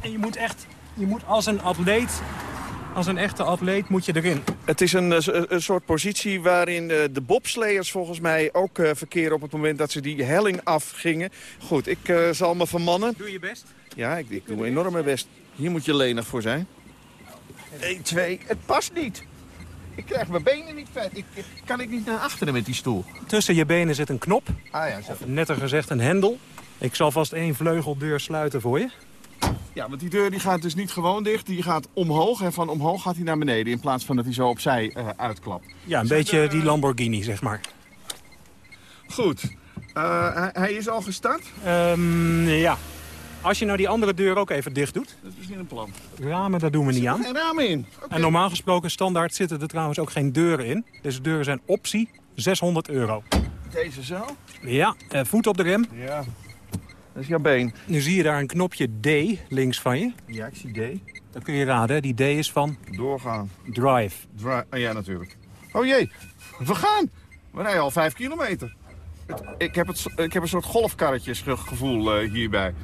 En je moet echt je moet als een atleet, als een echte atleet, moet je erin. Het is een, een soort positie waarin de bobsleiers volgens mij ook verkeren... op het moment dat ze die helling afgingen. Goed, ik uh, zal me vermannen. Doe je best? Ja, ik, ik doe enorm mijn best. Hier moet je lenig voor zijn. 1, 2, het past niet. Ik krijg mijn benen niet vet. Ik, kan ik niet naar achteren met die stoel? Tussen je benen zit een knop. Ah ja, zo. Of netter gezegd een hendel. Ik zal vast één vleugeldeur sluiten voor je. Ja, want die deur die gaat dus niet gewoon dicht. Die gaat omhoog en van omhoog gaat hij naar beneden... in plaats van dat hij zo opzij uh, uitklapt. Ja, een beetje de... die Lamborghini, zeg maar. Goed. Uh, hij, hij, is al gestart? Um, ja. Als je nou die andere deur ook even dicht doet. Dat is misschien een plan. Ramen, daar doen we niet aan. Er ramen in? Okay. En normaal gesproken standaard zitten er trouwens ook geen deuren in. Deze deuren zijn optie 600 euro. Deze zo? Ja, voet op de rem. Ja. Dat is jouw been. Nu zie je daar een knopje D links van je. Ja, ik zie D. Dan kun je raden, die D is van... Doorgaan. Drive. Drive. Oh, ja, natuurlijk. Oh jee, we gaan. We rijden al vijf kilometer. Ik heb, het, ik heb een soort golfkarretjesgevoel uh, hierbij.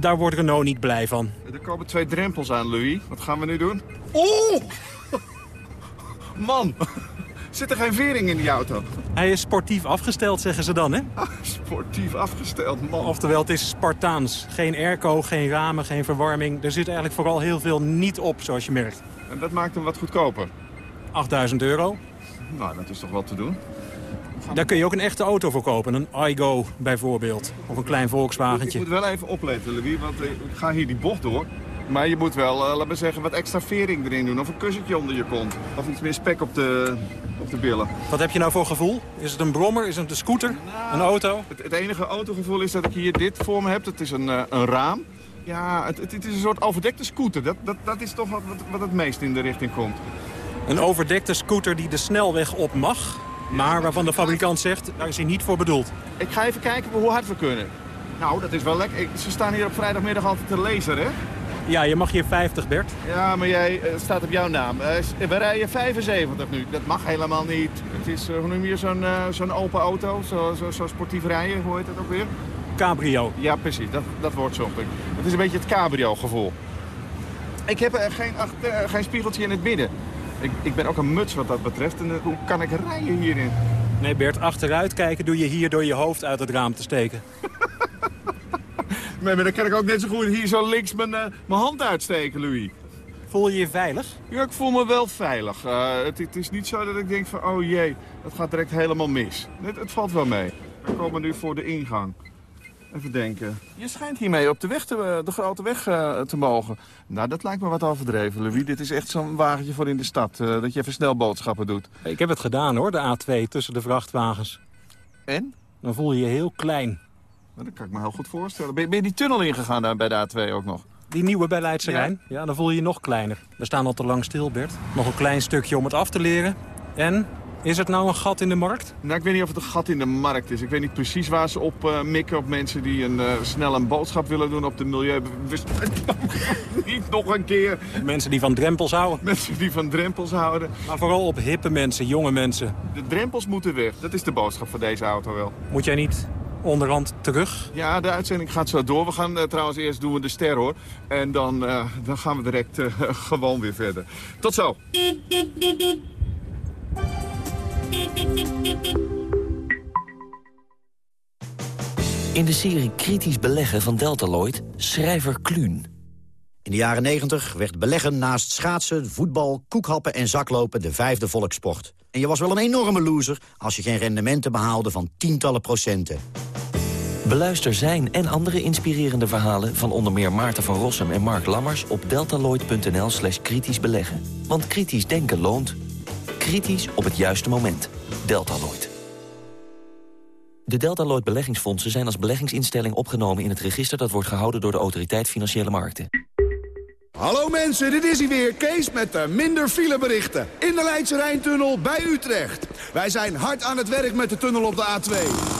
Daar wordt Renault niet blij van. Er komen twee drempels aan, Louis. Wat gaan we nu doen? Oeh! Man, zit er geen vering in die auto? Hij is sportief afgesteld, zeggen ze dan, hè? Ah, sportief afgesteld, man. Oftewel, het is Spartaans. Geen airco, geen ramen, geen verwarming. Er zit eigenlijk vooral heel veel niet op, zoals je merkt. En dat maakt hem wat goedkoper? 8000 euro. Nou, dat is toch wel te doen. Daar kun je ook een echte auto voor kopen. Een iGo bijvoorbeeld. Of een klein Volkswagentje. Je moet wel even opletten, Louis, want ik ga hier die bocht door. Maar je moet wel, uh, laten we zeggen, wat extra vering erin doen. Of een kussentje onder je kont. Of iets meer spek op de, op de billen. Wat heb je nou voor gevoel? Is het een brommer? Is het een scooter? Nou, een auto? Het, het, enige autogevoel is dat ik hier dit voor me heb. Het is een, uh, een raam. Ja, het, het, het, is een soort overdekte scooter. Dat, dat, dat is toch wat, wat, wat het meest in de richting komt. Een overdekte scooter die de snelweg op mag, maar waarvan de fabrikant zegt, daar is hij niet voor bedoeld. Ik ga even kijken hoe hard we kunnen. Nou, dat is wel lekker. Ze staan hier op vrijdagmiddag altijd te lezen, hè? Ja, je mag hier 50, Bert. Ja, maar jij uh, staat op jouw naam. Uh, we rijden 75 nu. Dat mag helemaal niet. Het is, uh, hoe noem je zo'n zo'n open auto? Zo, zo, zo, sportief rijden, hoe heet dat ook weer? Cabrio. Ja, precies. Dat, dat wordt zo'n Het is een beetje het cabrio-gevoel. Ik heb geen, ach, geen spiegeltje in het midden. Ik, ik ben ook een muts wat dat betreft. En hoe kan ik rijden hierin? Nee Bert, achteruit kijken doe je hier door je hoofd uit het raam te steken. nee, maar dan kan ik ook net zo goed hier zo links mijn, uh, mijn hand uitsteken, Louis. Voel je je veilig? Ja, ik voel me wel veilig. Uh, het, het, is niet zo dat ik denk van, oh jee, dat gaat direct helemaal mis. Het, het valt wel mee. We komen nu voor de ingang. Even denken. Je schijnt hiermee op de, weg te, de grote weg uh, te mogen. Nou, dat lijkt me wat overdreven, Louis. Dit is echt zo'n wagentje voor in de stad. Uh, dat je even snel boodschappen doet. Ik heb het gedaan, hoor, de A2 tussen de vrachtwagens. En? Dan voel je je heel klein. Nou, dat kan ik me heel goed voorstellen. Ben je, ben je die tunnel ingegaan daar bij de A2 ook nog? Die nieuwe bij Leidse Rijn? Ja. ja, dan voel je je nog kleiner. We staan al te lang stil, Bert. Nog een klein stukje om het af te leren. En is het nou een gat in de markt? Nou, ik weet niet of het een gat in de markt is. Ik weet niet precies waar ze op uh, mikken op mensen die een, uh, snel een boodschap willen doen op de milieubewust... niet nog een keer. Mensen die van drempels houden. Mensen die van drempels houden. Maar vooral op hippe mensen, jonge mensen. De drempels moeten weg. Dat is de boodschap van deze auto wel. Moet jij niet onderhand terug? Ja, de uitzending gaat zo door. We gaan uh, trouwens eerst doen we de ster hoor. En dan, dan gaan we direct gewoon weer verder. Tot zo. In de serie Kritisch Beleggen van Deltaloid, schrijver Kluun. In de jaren 90 werd beleggen naast schaatsen, voetbal, koekhappen en zaklopen de vijfde volkssport. En je was wel een enorme loser als je geen rendementen behaalde van tientallen procenten. Beluister zijn en andere inspirerende verhalen van onder meer Maarten van Rossum en Mark Lammers op deltaloid.nl slash kritisch beleggen. Want kritisch denken loont. Kritisch op het juiste moment. Deltaloid. De Deltaloid beleggingsfondsen zijn als beleggingsinstelling opgenomen in het register dat wordt gehouden door de Autoriteit Financiële Markten. Hallo mensen, dit is hij weer, Kees met de minder fileberichten. In de Leidse Rijntunnel bij Utrecht. Wij zijn hard aan het werk met de tunnel op de A2.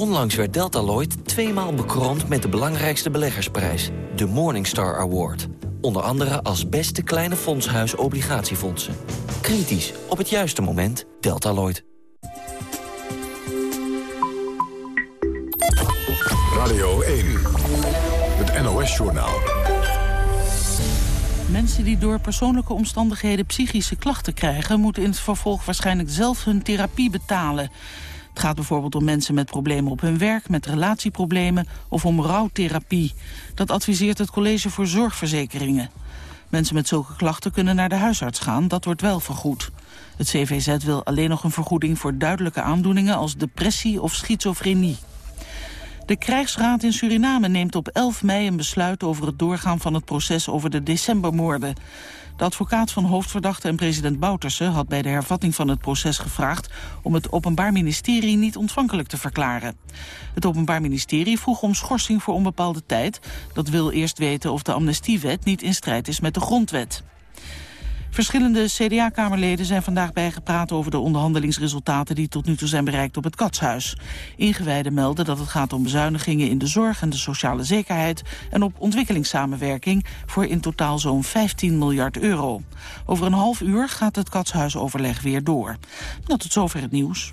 Onlangs werd Deltaloid tweemaal bekroond met de belangrijkste beleggersprijs, de Morningstar Award. Onder andere als beste kleine fondshuis obligatiefondsen. Kritisch, op het juiste moment, Deltaloid. Radio 1, het NOS-journaal. Mensen die door persoonlijke omstandigheden psychische klachten krijgen... moeten in het vervolg waarschijnlijk zelf hun therapie betalen. Het gaat bijvoorbeeld om mensen met problemen op hun werk, met relatieproblemen of om rouwtherapie. Dat adviseert het College voor Zorgverzekeringen. Mensen met zulke klachten kunnen naar de huisarts gaan, dat wordt wel vergoed. Het CVZ wil alleen nog een vergoeding voor duidelijke aandoeningen als depressie of schizofrenie. De krijgsraad in Suriname neemt op 11 mei een besluit over het doorgaan van het proces over de decembermoorden. De advocaat van hoofdverdachte en president Bouterse had bij de hervatting van het proces gevraagd om het Openbaar Ministerie niet ontvankelijk te verklaren. Het Openbaar Ministerie vroeg om schorsing voor onbepaalde tijd. Dat wil eerst weten of de amnestiewet niet in strijd is met de grondwet. Verschillende CDA-kamerleden zijn vandaag bijgepraat over de onderhandelingsresultaten die tot nu toe zijn bereikt op het Katshuis. Ingewijden melden dat het gaat om bezuinigingen in de zorg en de sociale zekerheid en op ontwikkelingssamenwerking voor in totaal zo'n 15 miljard euro. Over een half uur gaat het Katshuisoverleg weer door. Dat tot zover het nieuws.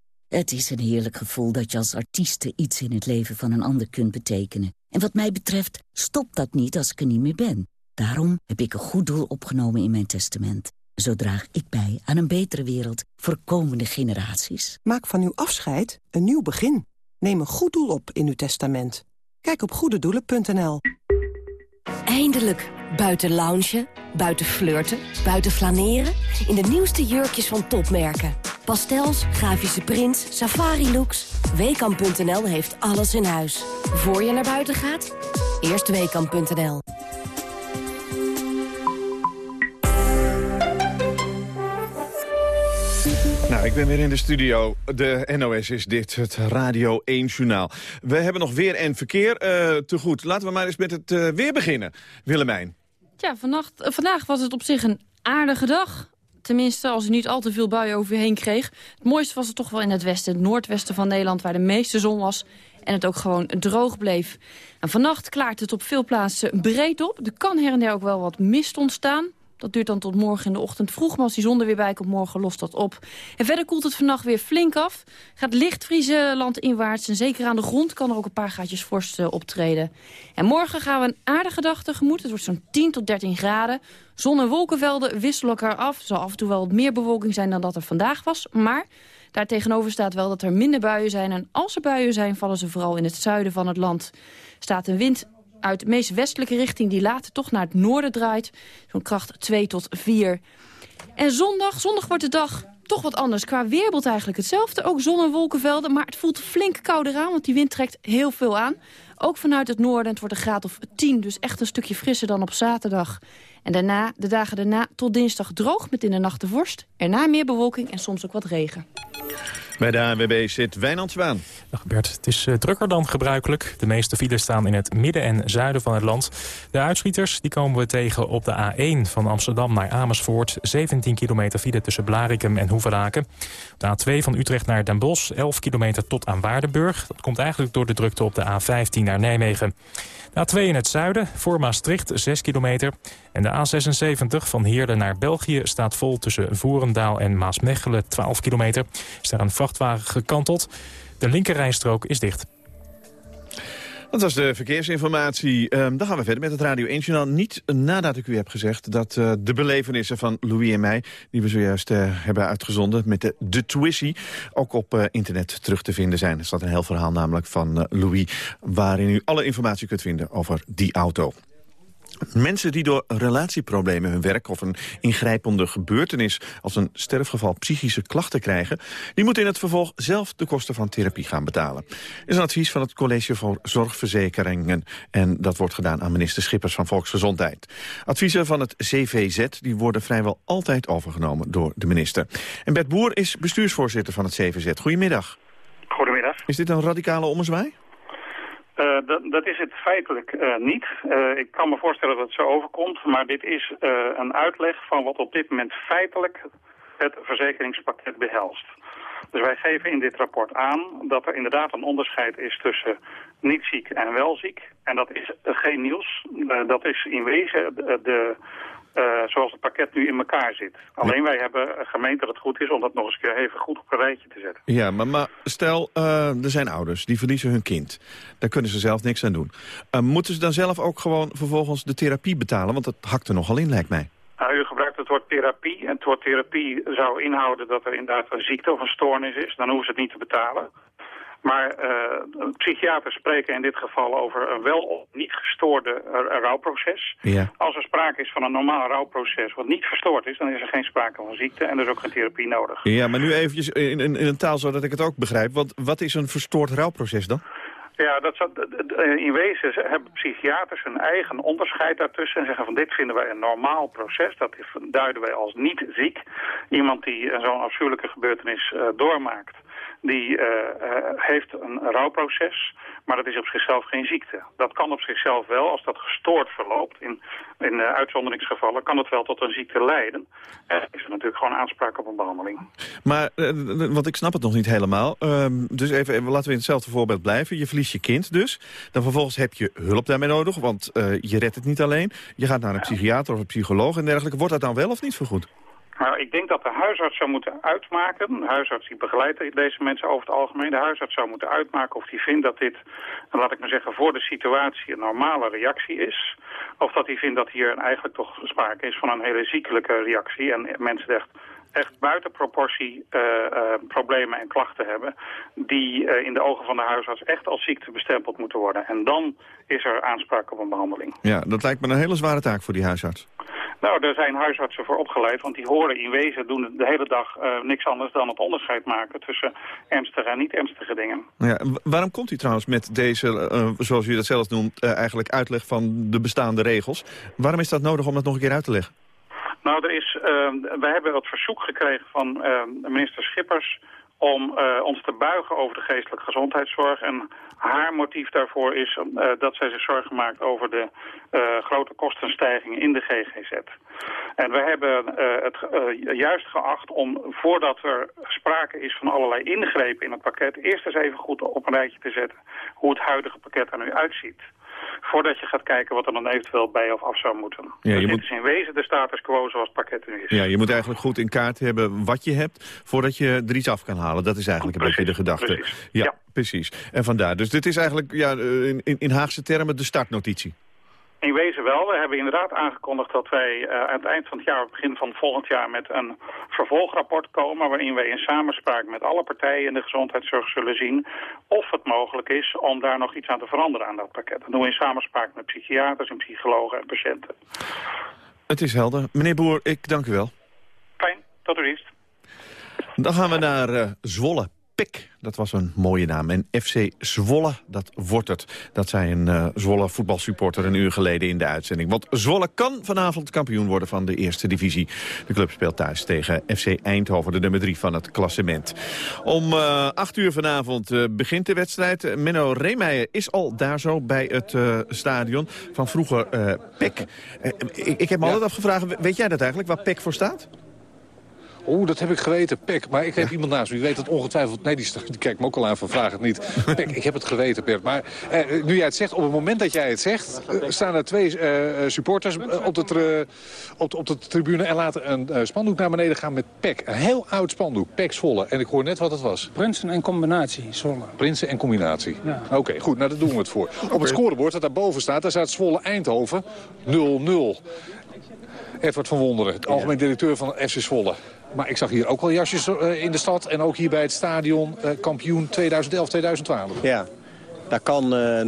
Het is een heerlijk gevoel dat je als artieste iets in het leven van een ander kunt betekenen. En wat mij betreft stopt dat niet als ik er niet meer ben. Daarom heb ik een goed doel opgenomen in mijn testament. Zo draag ik bij aan een betere wereld voor komende generaties. Maak van uw afscheid een nieuw begin. Neem een goed doel op in uw testament. Kijk op goededoelen.nl. Eindelijk. Buiten loungen, buiten flirten, buiten flaneren. In de nieuwste jurkjes van topmerken. Pastels, grafische prints, safari-looks. Weekamp.nl heeft alles in huis. Voor je naar buiten gaat, eerst Weekamp.nl. Nou, ik ben weer in de studio. De NOS is dit, het Radio 1 Journaal. We hebben nog weer en verkeer uh, te goed. Laten we maar eens met het uh, weer beginnen. Willemijn. Ja, uh, vandaag was het op zich een aardige dag. Tenminste, als u niet al te veel buien over je heen kreeg. Het mooiste was het toch wel in het westen, het noordwesten van Nederland... waar de meeste zon was en het ook gewoon droog bleef. En vannacht klaart het op veel plaatsen breed op. Er kan her en der ook wel wat mist ontstaan. Dat duurt dan tot morgen in de ochtend vroeg, maar als die zon er weer bij komt, morgen lost dat op. En verder koelt het vannacht weer flink af. Gaat licht vriezen landinwaarts en zeker aan de grond kan er ook een paar gaatjes vorst uh, optreden. En morgen gaan we een aardige dag tegemoet. Het wordt zo'n 10 tot 13 graden. Zon- en wolkenvelden wisselen elkaar af. Zal af en toe wel wat meer bewolking zijn dan dat er vandaag was. Maar daar tegenover staat wel dat er minder buien zijn. En als er buien zijn, vallen ze vooral in het zuiden van het land. Staat een wind uit de meest westelijke richting... die later toch naar het noorden draait. Zo'n kracht 2 tot 4. En zondag, zondag wordt de dag toch wat anders. Qua weerbeeld eigenlijk hetzelfde. Ook zon- en wolkenvelden, maar het voelt flink kouder aan... want die wind trekt heel veel aan. Ook vanuit het noorden, het wordt een graad of 10... dus echt een stukje frisser dan op zaterdag. En daarna, de dagen daarna, tot dinsdag droog met in de nacht de vorst. Erna meer bewolking en soms ook wat regen. Bij de ANWB zit Wijnand Zwaan. Dag Bert, het is uh, drukker dan gebruikelijk. De meeste files staan in het midden en zuiden van het land. De uitschieters die komen we tegen op de A1 van Amsterdam naar Amersfoort. 17 kilometer file tussen Blarikum en Hoeveraken. Op de A2 van Utrecht naar Den Bosch, 11 kilometer tot aan Waardenburg. Dat komt eigenlijk door de drukte op de A15 naar Nijmegen. De A2 in het zuiden, voor Maastricht, 6 kilometer. En de A76 van Heerden naar België staat vol tussen Voerendaal en Maasmechelen, 12 kilometer. Is daar een vrachtwagen gekanteld. De linkerrijstrook is dicht. Dat was de verkeersinformatie. Um, dan gaan we verder met het Radio 1-journaal. Niet nadat ik u heb gezegd dat uh, de belevenissen van Louis en mij... die we zojuist uh, hebben uitgezonden met de, de Twissie... ook op uh, internet terug te vinden zijn. Er staat een heel verhaal namelijk van Louis... waarin u alle informatie kunt vinden over die auto. Mensen die door relatieproblemen hun werk of een ingrijpende gebeurtenis als een sterfgeval psychische klachten krijgen, die moeten in het vervolg zelf de kosten van therapie gaan betalen. Dat is een advies van het College voor Zorgverzekeringen en dat wordt gedaan aan minister Schippers van Volksgezondheid. Adviezen van het CVZ die worden vrijwel altijd overgenomen door de minister. En Bert Boer is bestuursvoorzitter van het CVZ. Goedemiddag. Goedemiddag. Is dit een radicale ommezwaai? Uh, dat, is het feitelijk uh, niet. Uh, ik kan me voorstellen dat het zo overkomt, maar dit is een uitleg van wat op dit moment feitelijk het verzekeringspakket behelst. Dus wij geven in dit rapport aan dat er inderdaad een onderscheid is tussen niet ziek en wel ziek. En dat is geen nieuws. dat is in wezen de uh, zoals het pakket nu in elkaar zit. Alleen wij hebben gemeend dat het goed is om dat nog eens keer even goed op een rijtje te zetten. Ja, maar, maar stel, uh, er zijn ouders die verliezen hun kind. Daar kunnen ze zelf niks aan doen. Uh, moeten ze dan zelf ook gewoon vervolgens de therapie betalen? Want dat hakt er nogal in, lijkt mij. Nou, u gebruikt het woord therapie. En het woord therapie zou inhouden dat er inderdaad een ziekte of een stoornis is. Dan hoeven ze het niet te betalen. Maar uh, psychiaters spreken in dit geval over een wel of niet gestoorde rouwproces. Ja. Als er sprake is van een normaal rouwproces wat niet verstoord is... dan is er geen sprake van ziekte en er is ook geen therapie nodig. Ja, maar nu eventjes in, in, in een taal zodat ik het ook begrijp. Want wat is een verstoord rouwproces dan? Ja, dat zou, in wezen hebben psychiaters hun eigen onderscheid daartussen en zeggen van dit vinden wij een normaal proces. Dat duiden wij als niet ziek. Iemand die zo'n afschuwelijke gebeurtenis uh, doormaakt die uh, heeft een rouwproces, maar dat is op zichzelf geen ziekte. Dat kan op zichzelf wel, als dat gestoord verloopt, in, in uh, uitzonderingsgevallen, kan het wel tot een ziekte leiden. En is er natuurlijk gewoon aanspraak op een behandeling. Maar, want ik snap het nog niet helemaal, ehm, dus even, even, laten we in hetzelfde voorbeeld blijven. Je verliest je kind dus, dan vervolgens heb je hulp daarmee nodig, want je redt het niet alleen. Je gaat naar een psychiater of een psycholoog en dergelijke. Wordt dat dan wel of niet vergoed? Nou, ik denk dat de huisarts zou moeten uitmaken, de huisarts die begeleidt deze mensen over het algemeen, de huisarts zou moeten uitmaken of hij vindt dat dit, laat ik maar zeggen, voor de situatie een normale reactie is. Of dat hij vindt dat hier eigenlijk toch sprake is van een hele ziekelijke reactie en mensen echt echt buiten proportie uh, uh, problemen en klachten hebben... die uh, in de ogen van de huisarts echt als ziekte bestempeld moeten worden. En dan is er aanspraak op een behandeling. Ja, dat lijkt me een hele zware taak voor die huisarts. Nou, daar zijn huisartsen voor opgeleid, want die horen in wezen doen de hele dag niks anders dan het onderscheid maken tussen ernstige en niet ernstige dingen. Ja, waarom komt u trouwens met deze, zoals u dat zelf noemt, eigenlijk uitleg van de bestaande regels? Waarom is dat nodig om dat nog een keer uit te leggen? Nou, er is, uh, wij hebben wat verzoek gekregen van uh, minister Schippers om uh, ons te buigen over de geestelijke gezondheidszorg. En haar motief daarvoor is uh, dat zij zich zorgen maakt over de uh, grote kostenstijgingen in de GGZ. En we hebben het juist geacht om, voordat er sprake is van allerlei ingrepen in het pakket... eerst eens even goed op een rijtje te zetten hoe het huidige pakket er nu uitziet voordat je gaat kijken wat er dan eventueel bij of af zou moeten. Ja, je dus moet... dit is in wezen de status quo zoals het pakket nu is. Ja, je moet eigenlijk goed in kaart hebben wat je hebt voordat je er iets af kan halen. Dat is eigenlijk een beetje de gedachte. Precies. Ja, ja, precies. En vandaar. Dus dit is eigenlijk ja, in, in Haagse termen de startnotitie. In wezen wel. We hebben inderdaad aangekondigd dat wij uh, aan het eind van het jaar, begin van volgend jaar, met een vervolgrapport komen. Waarin wij in samenspraak met alle partijen in de gezondheidszorg zullen zien of het mogelijk is om daar nog iets aan te veranderen aan dat pakket. Dat doen we in samenspraak met psychiaters en psychologen en patiënten. Het is helder. Meneer Boer, ik dank u wel. Fijn, tot u ziens. Dan gaan we naar uh, Zwolle. Pik, dat was een mooie naam. En FC Zwolle, dat wordt het. Dat zei een uh, Zwolle voetbalsupporter een uur geleden in de uitzending. Want Zwolle kan vanavond kampioen worden van de eerste divisie. De club speelt thuis tegen FC Eindhoven, de nummer 3 van het klassement. Om uh, acht uur vanavond uh, begint de wedstrijd. Menno Reemeijer is al daar zo bij het stadion van vroeger PEC. ik, ik heb me ja. altijd afgevraagd, weet jij dat eigenlijk, waar PEC voor staat? Oeh, dat heb ik geweten, Pek. Maar ik heb ja. iemand naast me, die weet het ongetwijfeld. Nee, die, die kijkt me ook al aan van vraag het niet. Pek, ik heb het geweten, Bert. Maar eh, nu jij het zegt, op het moment dat jij het zegt... Uh, staan er twee uh, supporters op de, op, de, op de tribune... en laten een spandoek naar beneden gaan met Pek. Een heel oud spandoek, Pek Zwolle. En ik hoor net wat het was. Prinsen en combinatie, Zwolle. Prinsen en combinatie. Ja. Oké, okay, goed, nou daar doen we het voor. Okay. Op het scorebord dat daarboven staat, daar staat Zwolle Eindhoven 0-0. Edward van Wonderen, het algemeen directeur van FC Zwolle. Maar ik zag hier ook wel jasjes uh, in de stad en ook hier bij het stadion uh, kampioen 2011-2012. Ja, daar kan 0-0 uh,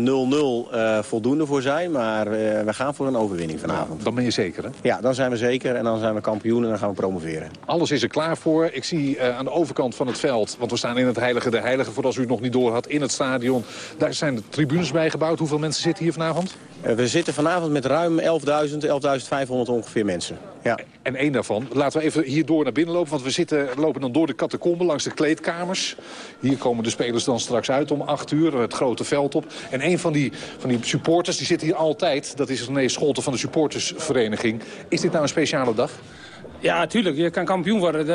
uh, voldoende voor zijn, maar we gaan voor een overwinning vanavond. Ja, dan ben je zeker, hè? Ja, dan zijn we zeker en dan zijn we kampioen en dan gaan we promoveren. Alles is er klaar voor. Ik zie aan de overkant van het veld, want we staan in het Heilige der Heiligen... voor als u het nog niet door had, in het stadion. Daar zijn de tribunes bij gebouwd. Hoeveel mensen zitten hier vanavond? we zitten vanavond met ruim 11.000, 11.500 ongeveer mensen. Ja. En één daarvan, laten we even hier door naar binnen lopen. Want we zitten, lopen dan door de catacomben langs de kleedkamers. Hier komen de spelers dan straks uit om acht uur, het grote veld op. En een van die, van die supporters, die zit hier altijd. Dat is René Scholten van de supportersvereniging. Is dit nou een speciale dag? Ja, tuurlijk. Je kan kampioen worden. De,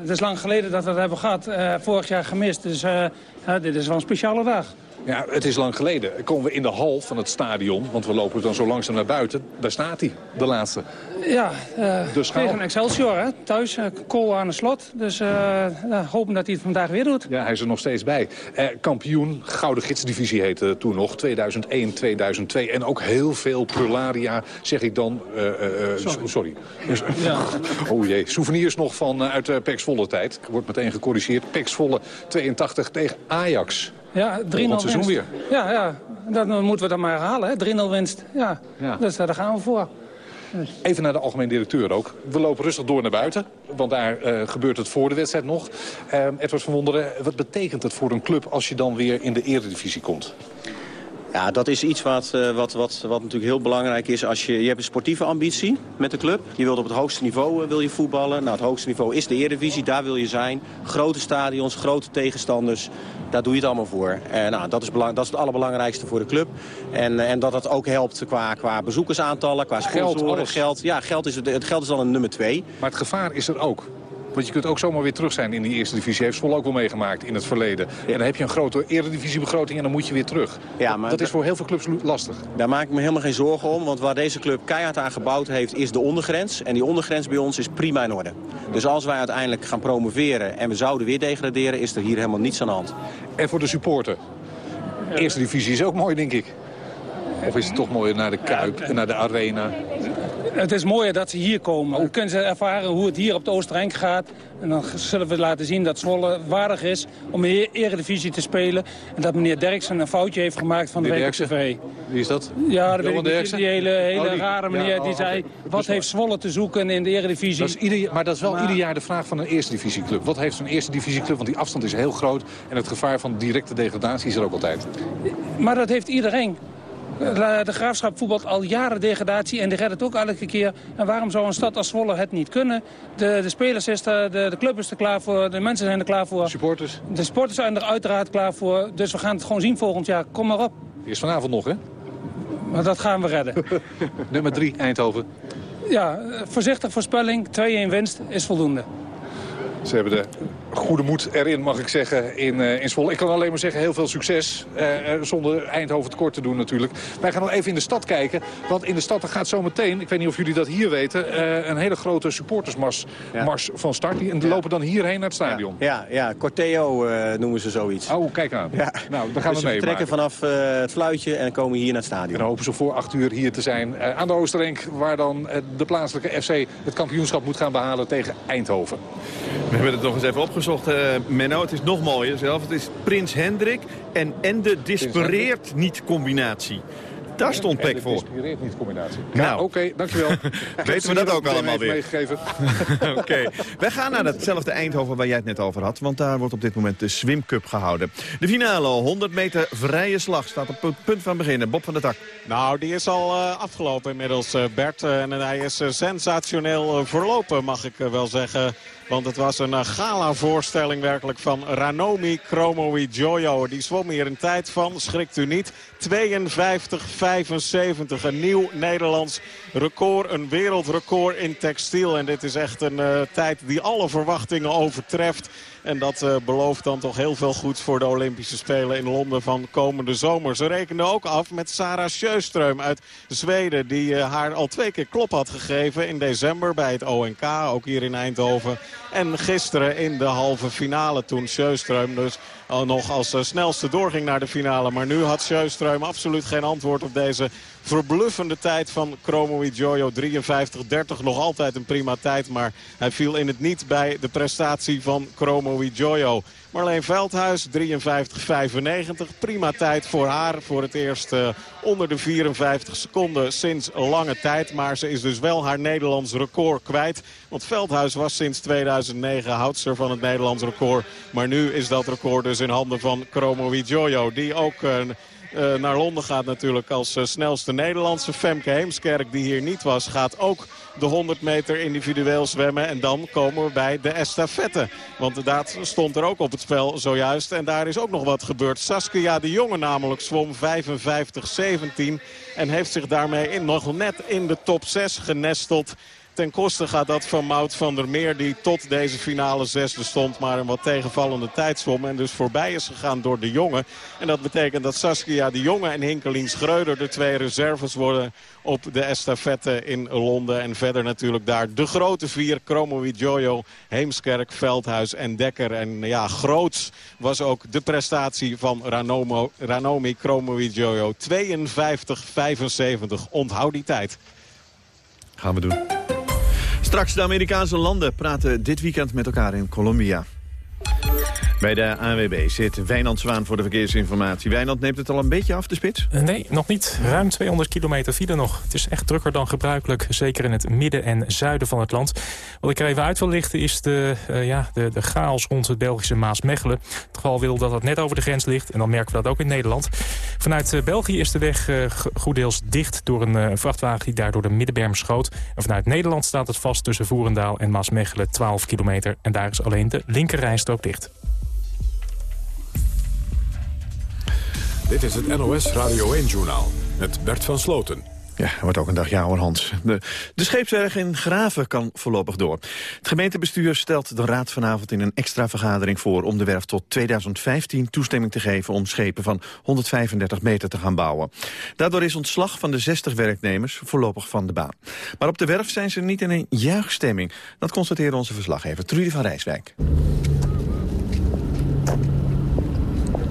het is lang geleden dat we dat hebben gehad. Uh, vorig jaar gemist. Dus uh, ja, dit is wel een speciale dag. Ja, het is lang geleden. Komen we in de hal van het stadion, want we lopen dan zo langzaam naar buiten. Daar staat hij, de laatste. Ja, uh, tegen Excelsior, hè? thuis, uh, Kool aan de slot. Dus uh, hopen dat hij het vandaag weer doet. Ja, hij is er nog steeds bij. kampioen, Gouden Gidsdivisie heette toen nog, 2001, 2002. En ook heel veel prularia, zeg ik dan. sorry. sorry. Ja. oh jee, souvenirs nog van uit de Volle tijd. Wordt meteen gecorrigeerd. Pex Volle 82 tegen Ajax. Ja, 3-0 winst. weer. Ja, ja, dat moeten we dan maar herhalen. 3-0 winst. Ja, ja. Dus daar gaan we voor. Even naar de algemeen directeur ook. We lopen rustig door naar buiten, want daar uh, gebeurt het voor de wedstrijd nog. Uh, Edward van Wonderen, wat betekent het voor een club als je dan weer in de eredivisie komt? Ja, dat is iets wat, wat, wat, wat natuurlijk heel belangrijk is. Als je, je hebt een sportieve ambitie met de club. Je wilt op het hoogste niveau wil je voetballen. Nou, het hoogste niveau is de Eredivisie, daar wil je zijn. Grote stadions, grote tegenstanders, daar doe je het allemaal voor. En nou, dat, is belang, dat is het allerbelangrijkste voor de club. En, en dat dat ook helpt qua, qua bezoekersaantallen, qua sponsoren, geld, geld. Ja, geld is, het, het geld is dan een nummer twee. Maar het gevaar is er ook. Want je kunt ook zomaar weer terug zijn in die eerste divisie. Heeft Zwolle ook wel meegemaakt in het verleden. En dan heb je een grote eredivisiebegroting en dan moet je weer terug. Ja, maar dat is voor heel veel clubs lastig. Daar maak ik me helemaal geen zorgen om. Want waar deze club keihard aan gebouwd heeft is de ondergrens. En die ondergrens bij ons is prima in orde. Dus als wij uiteindelijk gaan promoveren en we zouden weer degraderen... is er hier helemaal niets aan de hand. En voor de supporter? Eerste divisie is ook mooi, denk ik. Of is het toch mooier naar de Kuip en naar de Arena? Het is mooier dat ze hier komen. Dan kunnen ze ervaren hoe het hier op de Oostenrijk gaat. En dan zullen we laten zien dat Zwolle waardig is om in de eredivisie te spelen. En dat meneer Derksen een foutje heeft gemaakt van de week TV. Wie is dat? Ja, de weet ik Die hele, hele oh, rare meneer die oh, zei... wat heeft Zwolle te zoeken in de eredivisie? Dat is ieder, maar dat is wel ieder jaar de vraag van een eerste divisieclub. Wat heeft zo'n eerste divisieclub? Want die afstand is heel groot. En het gevaar van directe degradatie is er ook altijd. Maar dat heeft iedereen. De Graafschap voetbalt al jaren degradatie en die redt het ook elke keer. En waarom zou een stad als Zwolle het niet kunnen? De, de spelers is er, de, de club is er klaar voor, de mensen zijn er klaar voor. De supporters? De supporters zijn er uiteraard klaar voor. Dus we gaan het gewoon zien volgend jaar. Kom maar op. Eerst vanavond nog, hè? Maar dat gaan we redden. Nummer 3, Eindhoven. Ja, voorzichtig voorspelling. 2-1 winst is voldoende. Ze hebben de goede moed erin, mag ik zeggen, in, uh, in Zwolle. Ik kan alleen maar zeggen, heel veel succes. Uh, zonder Eindhoven tekort te doen natuurlijk. Wij gaan nog even in de stad kijken. Want in de stad gaat zo meteen, ik weet niet of jullie dat hier weten... Een hele grote supportersmars mars van start. En die lopen dan hierheen naar het stadion. Ja, ja, Corteo noemen ze zoiets. Oh, kijk aan. Ja. Nou, dan gaan dus we mee. We trekken vanaf het fluitje en komen hier naar het stadion. En dan hopen ze voor acht uur hier te zijn aan de Oosterrenk... waar dan de plaatselijke FC het kampioenschap moet gaan behalen tegen Eindhoven. We hebben het nog eens even opgezocht, uh, Menno. Het is nog mooier zelf. Het is Prins Hendrik en Ende dispereert niet combinatie. Daar stond Peck voor. inspireert niet combinatie. Nou, oké, dankjewel. Weten we dat ook allemaal weer. oké. Okay. Wij gaan naar datzelfde Eindhoven waar jij het net over had. Want daar wordt op dit moment de Swim Cup gehouden. De finale 100 meter vrije slag staat op het punt van beginnen. Bob van der Tak. Nou, die is al uh, afgelopen inmiddels, uh, Bert. Uh, en hij is sensationeel verlopen, mag ik wel zeggen. Want het was een gala-voorstelling werkelijk van Ranomi Kromowi Jojo. Die zwom hier een tijd van, schrikt u niet, 52-75. Een nieuw Nederlands record, een wereldrecord in textiel. En dit is echt een uh, tijd die alle verwachtingen overtreft. En dat uh, belooft dan toch heel veel goeds voor de Olympische Spelen in Londen van komende zomer. Ze rekenen ook af met Sarah Sjöström uit Zweden. Die uh, haar al twee keer klop had gegeven in december bij het ONK. Ook hier in Eindhoven. En gisteren in de halve finale toen Sjöström dus al nog als snelste doorging naar de finale. Maar nu had Sjöström absoluut geen antwoord op deze verbluffende tijd van Chromo Jojo. 53-30 nog altijd een prima tijd. Maar hij viel in het niet bij de prestatie van Chromo Jojo. Marleen Veldhuis, 53-95. Prima tijd voor haar. Voor het eerst uh, onder de 54 seconden sinds lange tijd. Maar ze is dus wel haar Nederlands record kwijt. Want Veldhuis was sinds 2009 houdster van het Nederlands record. Maar nu is dat record dus in handen van Chromo Jojo. Die ook... Uh, uh, naar Londen gaat natuurlijk als uh, snelste Nederlandse. Femke Heemskerk, die hier niet was, gaat ook de 100 meter individueel zwemmen. En dan komen we bij de estafette. Want dat stond er ook op het spel zojuist. En daar is ook nog wat gebeurd. Saskia de Jonge namelijk zwom 55-17. En heeft zich daarmee in, nog net in de top 6 genesteld. Ten koste gaat dat van Mout van der Meer die tot deze finale zesde stond. Maar een wat tegenvallende tijd zwom. En dus voorbij is gegaan door de jongen. En dat betekent dat Saskia de Jonge en Hinkelien Schreuder de twee reserves worden op de estafette in Londen. En verder natuurlijk daar de grote vier. Kromowi Jojo, Heemskerk, Veldhuis en Dekker. En ja, groots was ook de prestatie van Ranomi Kromowi Jojo. 52-75. Onthoud die tijd. Gaan we doen. Straks de Amerikaanse landen praten dit weekend met elkaar in Colombia. Bij de ANWB zit Wijnand Zwaan voor de verkeersinformatie. Wijnand, neemt het al een beetje af, de spits? Eh, nee, nog niet. Ruim 200 kilometer file nog. Het is echt drukker dan gebruikelijk, zeker in het midden en zuiden van het land. Wat ik er even uit wil lichten is de, uh, ja, de, de chaos rond het Belgische Maasmechelen. Het geval wil dat het net over de grens ligt en dan merken we dat ook in Nederland. Vanuit uh, België is de weg uh, goeddeels dicht door een vrachtwagen die daardoor de middenberm schoot. En vanuit Nederland staat het vast tussen Voerendaal en Maasmechelen 12 kilometer. En daar is alleen de linkerrijstrook dicht. Dit is het NOS Radio 1-journaal met Bert van Sloten. Ja, wordt ook een dag jouwer, Hans. De, de scheepswerf in Graven kan voorlopig door. Het gemeentebestuur stelt de raad vanavond in een extra vergadering voor... om de werf tot 2015 toestemming te geven om schepen van 135 meter te gaan bouwen. Daardoor is ontslag van de 60 werknemers voorlopig van de baan. Maar op de werf zijn ze niet in een juichstemming. Dat constateerde onze verslaggever Trudy van Rijswijk.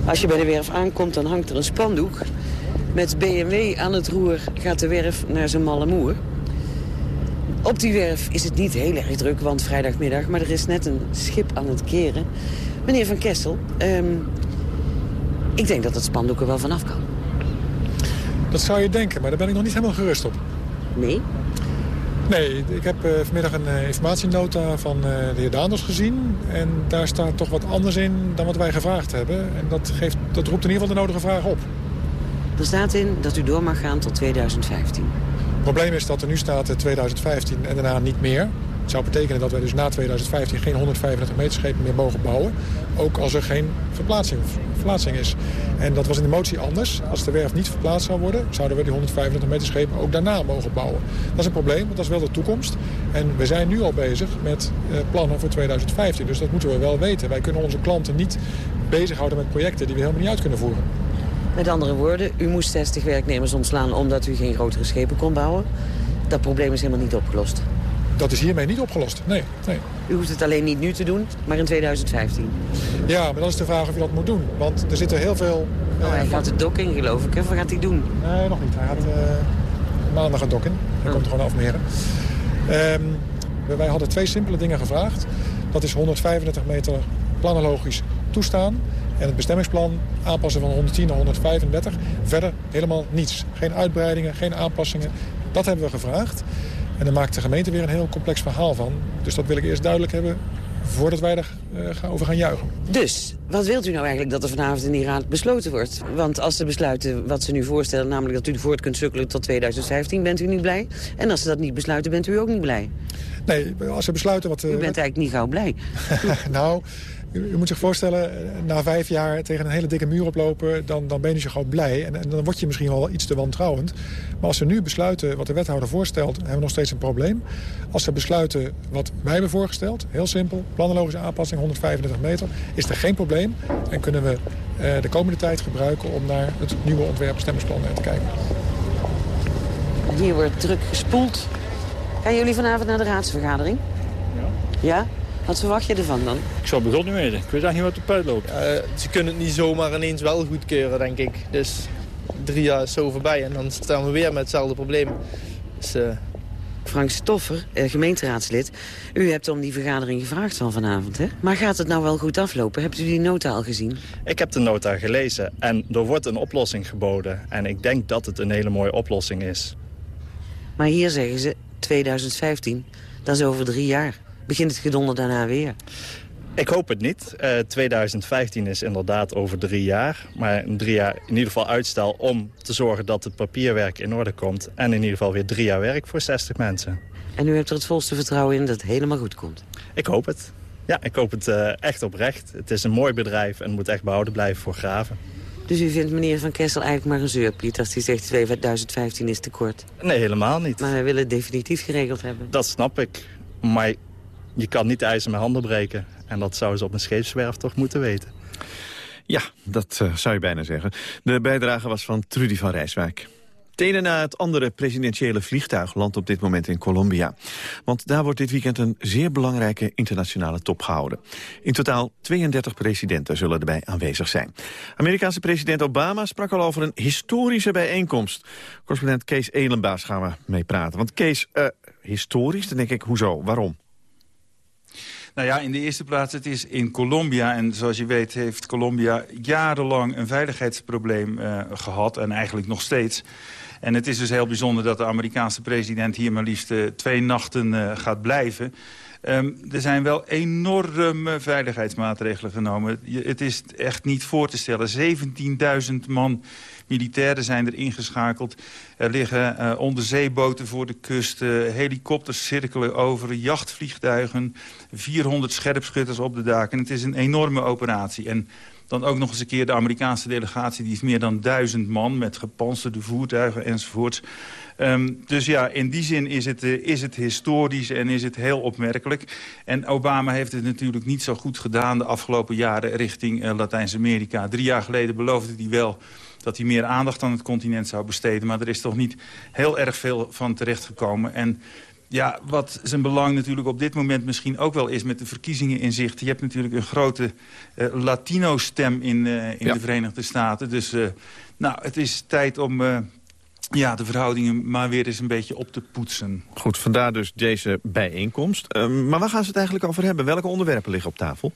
Als je bij de werf aankomt, dan hangt er een spandoek. Met BMW aan het roer gaat de werf naar zijn malle moer. Op die werf is het niet heel erg druk, want vrijdagmiddag... maar er is net een schip aan het keren. Meneer Van Kessel, um, ik denk dat het spandoek er wel vanaf kan. Dat zou je denken, maar daar ben ik nog niet helemaal gerust op. Nee? Nee, ik heb uh, vanmiddag een uh, informatienota van uh, de heer Daanders gezien. En daar staat toch wat anders in dan wat wij gevraagd hebben. En dat, geeft, dat roept in ieder geval de nodige vraag op. Er staat in dat u door mag gaan tot 2015. Het probleem is dat er nu staat 2015 en daarna niet meer. Het zou betekenen dat wij dus na 2015 geen 135 meter schepen meer mogen bouwen. Ook als er geen verplaatsing, verplaatsing is. En dat was in de motie anders. Als de werf niet verplaatst zou worden, zouden we die 135 meter schepen ook daarna mogen bouwen. Dat is een probleem, want dat is wel de toekomst. En we zijn nu al bezig met uh, plannen voor 2015. Dus dat moeten we wel weten. Wij kunnen onze klanten niet bezighouden met projecten die we helemaal niet uit kunnen voeren. Met andere woorden, u moest 60 werknemers ontslaan omdat u geen grotere schepen kon bouwen. Dat probleem is helemaal niet opgelost. Dat is hiermee niet opgelost, nee, nee. U hoeft het alleen niet nu te doen, maar in 2015. Ja, maar dan is de vraag of u dat moet doen. Want er zitten heel veel... Oh, hij uh, gaat het dok in, geloof ik. Of wat gaat hij doen? Nee, nog niet. Hij gaat uh, maandag het dok in. Hij oh. komt er gewoon afmeren. Um, wij hadden twee simpele dingen gevraagd. Dat is 135 meter planologisch toestaan. En het bestemmingsplan aanpassen van 110 naar 135. Verder helemaal niets. Geen uitbreidingen, geen aanpassingen. Dat hebben we gevraagd. En daar maakt de gemeente weer een heel complex verhaal van. Dus dat wil ik eerst duidelijk hebben voordat wij er uh, over gaan juichen. Dus, wat wilt u nou eigenlijk dat er vanavond in die raad besloten wordt? Want als ze besluiten wat ze nu voorstellen... namelijk dat u voort kunt sukkelen tot 2015, bent u niet blij. En als ze dat niet besluiten, bent u ook niet blij. Nee, als ze besluiten wat... Uh, u bent eigenlijk niet gauw blij. nou, u, moet zich voorstellen, na vijf jaar tegen een hele dikke muur oplopen... dan, dan ben je gewoon blij. En, en, dan word je misschien wel iets te wantrouwend. Maar als ze nu besluiten wat de wethouder voorstelt... hebben we nog steeds een probleem. Als ze besluiten wat wij hebben voorgesteld, heel simpel... planologische aanpassing, 135 meter, is er geen probleem. En kunnen we uh, de komende tijd gebruiken om naar het nieuwe ontwerpstemmingsplan te kijken. Hier wordt druk gespoeld. Gaan jullie vanavond naar de raadsvergadering? Ja. Ja? Wat verwacht je ervan dan? Ik zou begon niet weten. Ik weet eigenlijk niet wat de puit loopt. Uh, ze kunnen het niet zomaar ineens wel goedkeuren, denk ik. Dus drie jaar is zo voorbij en dan staan we weer met hetzelfde probleem. Dus, uh... Frank Stoffer, eh, gemeenteraadslid. U hebt om die vergadering gevraagd van vanavond, hè? Maar gaat het nou wel goed aflopen? Hebt u die nota al gezien? Ik heb de nota gelezen en er wordt een oplossing geboden. En ik denk dat het een hele mooie oplossing is. Maar hier zeggen ze 2015, dat is over drie jaar begint het gedonder daarna weer. Ik hoop het niet. 2015 is inderdaad over drie jaar. Maar drie jaar in ieder geval uitstel om te zorgen dat het papierwerk in orde komt. En in ieder geval weer drie jaar werk voor 60 mensen. En u hebt er het volste vertrouwen in dat het helemaal goed komt? Ik hoop het. Ja, ik hoop het echt oprecht. Het is een mooi bedrijf en moet echt behouden blijven voor graven. Dus u vindt meneer Van Kessel eigenlijk maar een zeurpiet... als hij zegt 2015 is te kort? Nee, helemaal niet. Maar wij willen het definitief geregeld hebben. Dat snap ik. Maar je kan niet ijzer met handen breken. En dat zouden ze op een scheepswerf toch moeten weten. Ja, dat uh, zou je bijna zeggen. De bijdrage was van Trudy van Rijswijk. Het ene na het andere presidentiële vliegtuig landt op dit moment in Colombia. Want daar wordt dit weekend een zeer belangrijke internationale top gehouden. In totaal 32 presidenten zullen erbij aanwezig zijn. Amerikaanse president Obama sprak al over een historische bijeenkomst. Correspondent Kees Elenbaas gaan we mee praten. Want Kees, uh, historisch, dan denk ik, hoezo, waarom? Nou ja, in de eerste plaats, het is in Colombia. En zoals je weet heeft Colombia jarenlang een veiligheidsprobleem uh, gehad. En eigenlijk nog steeds. En het is dus heel bijzonder dat de Amerikaanse president hier maar liefst uh, twee nachten uh, gaat blijven. Um, er zijn wel enorme veiligheidsmaatregelen genomen. Het is echt niet voor te stellen. 17.000 man militairen zijn er ingeschakeld. Er liggen uh, onderzeeboten voor de kust, uh, helikopters cirkelen over, jachtvliegtuigen, 400 scherpschutters op de daken. Het is een enorme operatie. En dan ook nog eens een keer de Amerikaanse delegatie, die is meer dan duizend man met gepantserde voertuigen enzovoorts. Um, dus ja, in die zin is het, uh, is het historisch en is het heel opmerkelijk. En Obama heeft het natuurlijk niet zo goed gedaan de afgelopen jaren richting uh, Latijns-Amerika. Drie jaar geleden beloofde hij wel dat hij meer aandacht aan het continent zou besteden. Maar er is toch niet heel erg veel van terechtgekomen. En ja, wat zijn belang natuurlijk op dit moment misschien ook wel is... met de verkiezingen in zicht. Je hebt natuurlijk een grote uh, Latino-stem in, uh, in ja. de Verenigde Staten. Dus uh, nou, het is tijd om ja, de verhoudingen maar weer eens een beetje op te poetsen. Goed, vandaar dus deze bijeenkomst. maar waar gaan ze het eigenlijk over hebben? Welke onderwerpen liggen op tafel?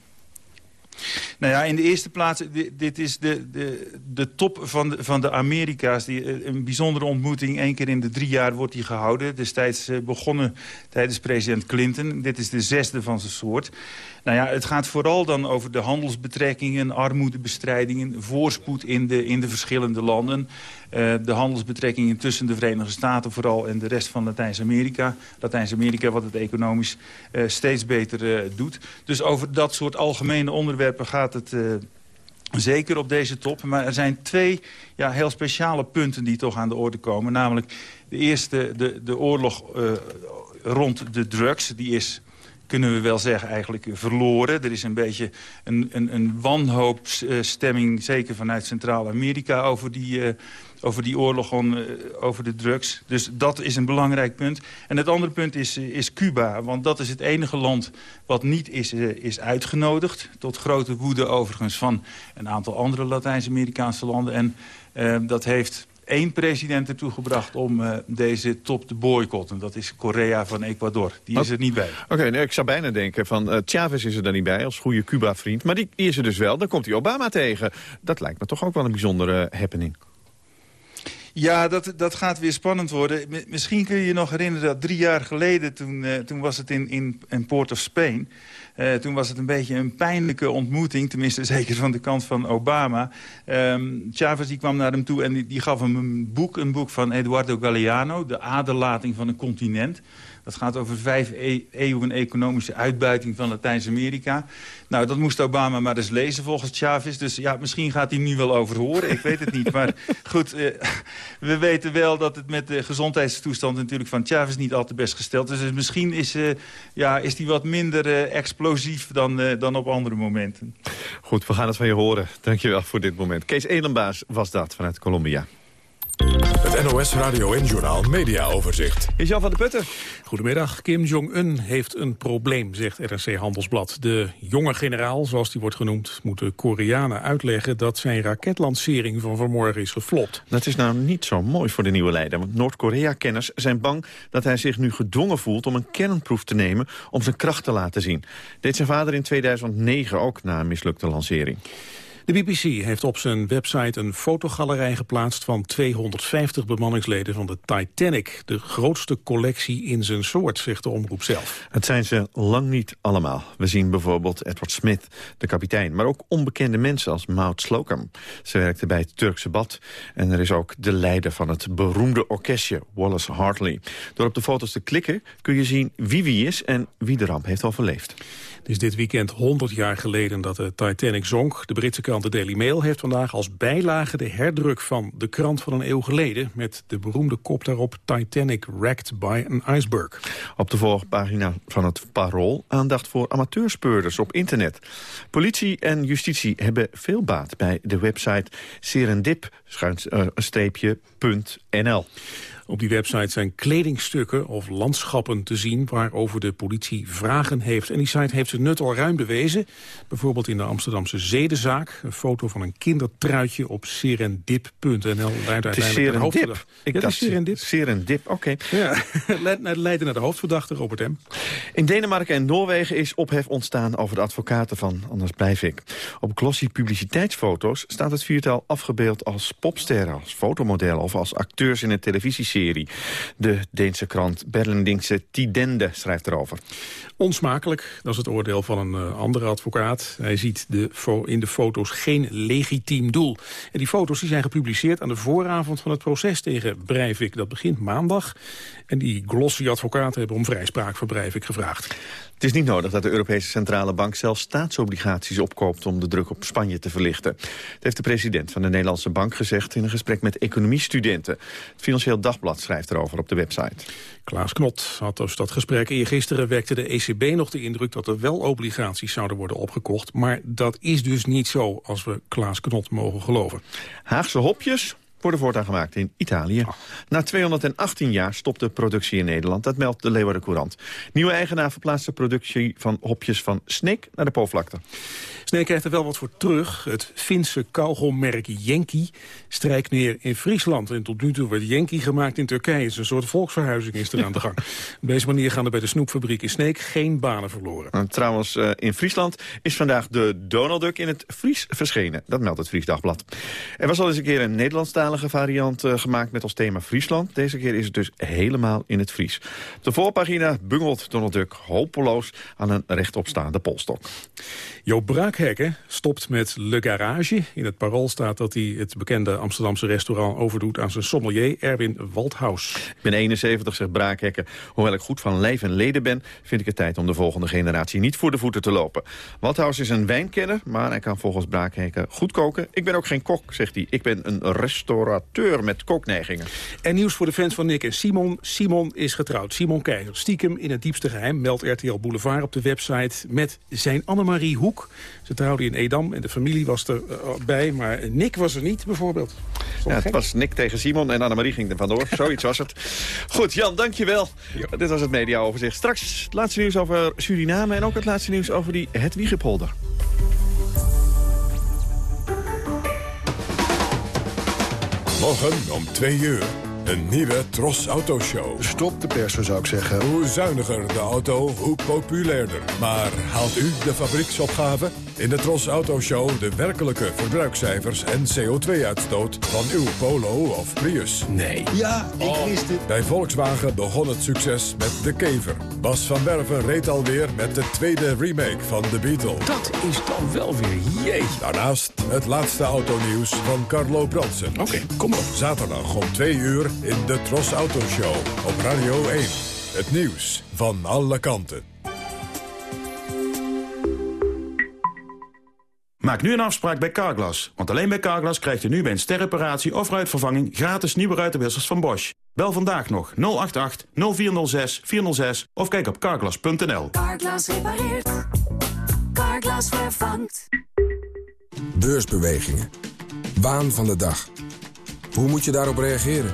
Nou ja, in de eerste plaats, dit is de, de, de top van de, van de Amerika's. Die, een bijzondere ontmoeting, één keer in de drie jaar wordt die gehouden. Destijds begonnen tijdens president Clinton. Dit is de zesde van zijn soort. Nou ja, het gaat vooral dan over de handelsbetrekkingen, armoedebestrijdingen, voorspoed in de, in de verschillende landen. Uh, de handelsbetrekkingen tussen de Verenigde Staten vooral en de rest van Latijns-Amerika. Latijns-Amerika wat het economisch uh, steeds beter uh, doet. Dus over dat soort algemene onderwerpen gaat het... Zeker op deze top. Maar er zijn twee ja, heel speciale punten die toch aan de orde komen. Namelijk de eerste, de, de oorlog rond de drugs. Die is kunnen we wel zeggen, eigenlijk verloren. Er is een beetje een, een, een wanhoopstemming, zeker vanuit Centraal-Amerika... over die, uh, over die oorlog on, uh, over de drugs. Dus dat is een belangrijk punt. En het andere punt is, is Cuba. Want dat is het enige land wat niet is, is uitgenodigd. Tot grote woede overigens van een aantal andere Latijns-Amerikaanse landen. En dat heeft één president ertoe gebracht om uh, deze top te boycotten. Dat is Korea van Ecuador. Die is er niet bij. Oké, okay, nee, ik zou bijna denken van uh, Chavez is er dan niet bij als goede Cuba-vriend. Maar die is er dus wel. Dan komt hij Obama tegen. Dat lijkt me toch ook wel een bijzondere happening. Ja, dat, dat gaat weer spannend worden. Misschien kun je je nog herinneren dat drie jaar geleden... toen, uh, toen was het in, in, in Port of Spain... Uh, toen was het een beetje een pijnlijke ontmoeting. Tenminste, zeker van de kant van Obama. Um, Chavez die kwam naar hem toe en die, die gaf hem een boek. Een boek van Eduardo Galeano. De aderlating van een continent. Dat gaat over vijf e eeuwen economische uitbuiting van Latijns-Amerika. Nou, dat moest Obama maar eens lezen volgens Chavez. Dus ja, misschien gaat hij nu wel over horen. Ik weet het niet. Maar goed, uh, we weten wel dat het met de gezondheidstoestand natuurlijk van Chavez niet al te best gesteld is. Dus misschien is, uh, ja, is die wat minder uh, explosief dan, dan op andere momenten. Goed, we gaan het van je horen. Dankjewel voor dit moment. Kees Elenbaas was dat vanuit Colombia. Het NOS Radio en Journal Media Overzicht. Is Jan van de Putten. Goedemiddag. Kim Jong-un heeft een probleem, zegt RNC Handelsblad. De jonge generaal, zoals die wordt genoemd, moet de Koreanen uitleggen... dat zijn raketlancering van vanmorgen is geflopt. Dat is nou niet zo mooi voor de nieuwe leider. Want Noord-Korea-kenners zijn bang dat hij zich nu gedwongen voelt... om een kernproef te nemen om zijn kracht te laten zien. Deed zijn vader in 2009 ook na een mislukte lancering. De BBC heeft op zijn website een fotogalerij geplaatst van 250 bemanningsleden van de Titanic. De grootste collectie in zijn soort, zegt de omroep zelf. Het zijn ze lang niet allemaal. We zien bijvoorbeeld Edward Smith, de kapitein, maar ook onbekende mensen als Maud Slocum. Ze werkte bij het Turkse bad en er is ook de leider van het beroemde orkestje, Wallace Hartley. Door op de foto's te klikken kun je zien wie wie is en wie de ramp heeft overleefd. Het is dit weekend 100 jaar geleden dat de Titanic zonk. De Britse The Daily Mail heeft vandaag als bijlage de herdruk van de krant van een eeuw geleden... met de beroemde kop daarop Titanic wrecked by an iceberg. Op de voorpagina van het Parool aandacht voor amateurspeurders op internet. Politie en justitie hebben veel baat bij de website serendip-nl. Op die website zijn kledingstukken of landschappen te zien... waarover de politie vragen heeft. En die site heeft zijn nut al ruim bewezen. Bijvoorbeeld in de Amsterdamse Zedenzaak. Een foto van een kindertruitje op serendip.nl. Het is serendip? Ik ja, dacht serendip. Serendip, oké. Ja, het leidde naar de hoofdverdachte, Robert M. In Denemarken en Noorwegen is ophef ontstaan over de advocaten van Anders Breivik. Op glossy publiciteitsfoto's staat het viertal afgebeeld als popsterren, als fotomodellen of als acteurs in een de Deense krant Berlingse Tidende schrijft erover. Onsmakelijk, dat is het oordeel van een uh, andere advocaat. Hij ziet de in de foto's geen legitiem doel. En die foto's die zijn gepubliceerd aan de vooravond van het proces tegen Breivik. Dat begint maandag. En die glossy advocaten hebben om vrijspraak voor Breivik gevraagd. Het is niet nodig dat de Europese Centrale Bank zelf staatsobligaties opkoopt om de druk op Spanje te verlichten. Dat heeft de president van de Nederlandse Bank gezegd in een gesprek met economiestudenten. Het Financieel Dagblad schrijft erover op de website. Klaas Knot had dus dat gesprek. Eergisteren wekte de ECB nog de indruk dat er wel obligaties zouden worden opgekocht. Maar dat is dus niet zo als we Klaas Knot mogen geloven. Haagse hopjes, worden voortaan gemaakt in Italië. Na 218 jaar stopt de productie in Nederland. Dat meldt de Leeuwarden Courant. Nieuwe eigenaar verplaatst de productie van hopjes van Sneek naar de Poolvlakte. Sneek krijgt er wel wat voor terug. Het Finse kauwgommerk Yankee strijkt neer in Friesland. En tot nu toe wordt Yankee gemaakt in Turkije. Het is een soort volksverhuizing is er aan de gang. Op deze manier gaan er bij de snoepfabriek in Sneek geen banen verloren. En trouwens, uh, in Friesland is vandaag de Donald Duck in het Fries verschenen. Dat meldt het Fries Dagblad. Er was al eens een keer een Nederlandstalige variant uh, gemaakt met als thema Friesland. Deze keer is het dus helemaal in het Fries. Op de voorpagina bungelt Donald Duck hopeloos aan een rechtopstaande polstok. Joop Braakhekken stopt met Le Garage. In het parool staat dat hij het bekende Amsterdamse restaurant overdoet aan zijn sommelier Erwin Waldhaus. Ik ben 71, zegt Braakhekken. Hoewel ik goed van lijf en leden ben, vind ik het tijd om de volgende generatie niet voor de voeten te lopen. Waldhaus is een wijnkenner, maar hij kan volgens Braakhekken goed koken. Ik ben ook geen kok, zegt hij. Ik ben een restaurateur met kookneigingen. En nieuws voor de fans van Nick en Simon. Simon is getrouwd. Simon Keizer, stiekem in het diepste geheim, meldt RTL Boulevard op de website met zijn Annemarie Hoek. Ze trouwden in Edam en de familie was erbij, uh, maar Nick was er niet bijvoorbeeld. Ja, het was Nick tegen Simon en Annemarie ging er vandoor. Zoiets was het. Goed, Jan, dankjewel. Ja. Dit was het mediaoverzicht. Straks het laatste nieuws over Suriname en ook het laatste nieuws over die Hedwiegepolder. Morgen om twee uur. Een nieuwe Tros Autoshow. Stop de persen, zou ik zeggen. Hoe zuiniger de auto, hoe populairder. Maar haalt u de fabrieksopgave? In de Tros Autoshow de werkelijke verbruikscijfers en CO2-uitstoot van uw Polo of Prius. Nee. Ja, ik oh. wist het. Bij Volkswagen begon het succes met de kever. Bas van Werven reed alweer met de tweede remake van The Beetle. Dat is dan wel weer jee. Daarnaast het laatste autonieuws van Carlo Bransen. Oké, okay, kom op. Zaterdag om twee uur in de Tros Autoshow op Radio 1. Het nieuws van alle kanten. Maak nu een afspraak bij Carglass. Want alleen bij Carglass krijgt u nu bij een sterreparatie of ruitvervanging... gratis nieuwe ruitenwissers van Bosch. Bel vandaag nog 088 0406 406 of kijk op carglass.nl. Carglass repareert. Carglass vervangt. Beursbewegingen. Waan van de dag. Hoe moet je daarop reageren?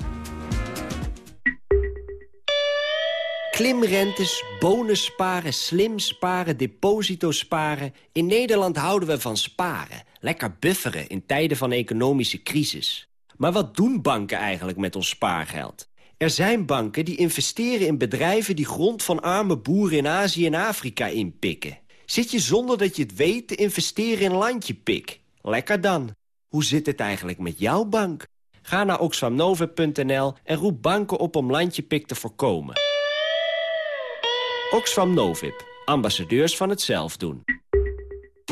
Klimrentes, bonus sparen, slim sparen, deposito sparen. In Nederland houden we van sparen. Lekker bufferen in tijden van economische crisis. Maar wat doen banken eigenlijk met ons spaargeld? Er zijn banken die investeren in bedrijven die grond van arme boeren in Azië en Afrika inpikken. Zit je zonder dat je het weet te investeren in landjepik? Lekker dan. Hoe zit het eigenlijk met jouw bank? Ga naar oxfamnovip.nl en roep banken op om landjepik te voorkomen. Oxfam Novib, ambassadeurs van het zelfdoen.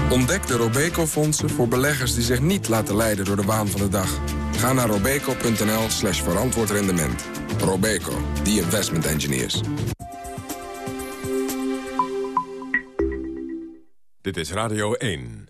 Ontdek de Robeco-fondsen voor beleggers die zich niet laten leiden door de waan van de dag. Ga naar robeco.nl slash verantwoord rendement. Robeco, the investment engineers. Dit is Radio 1.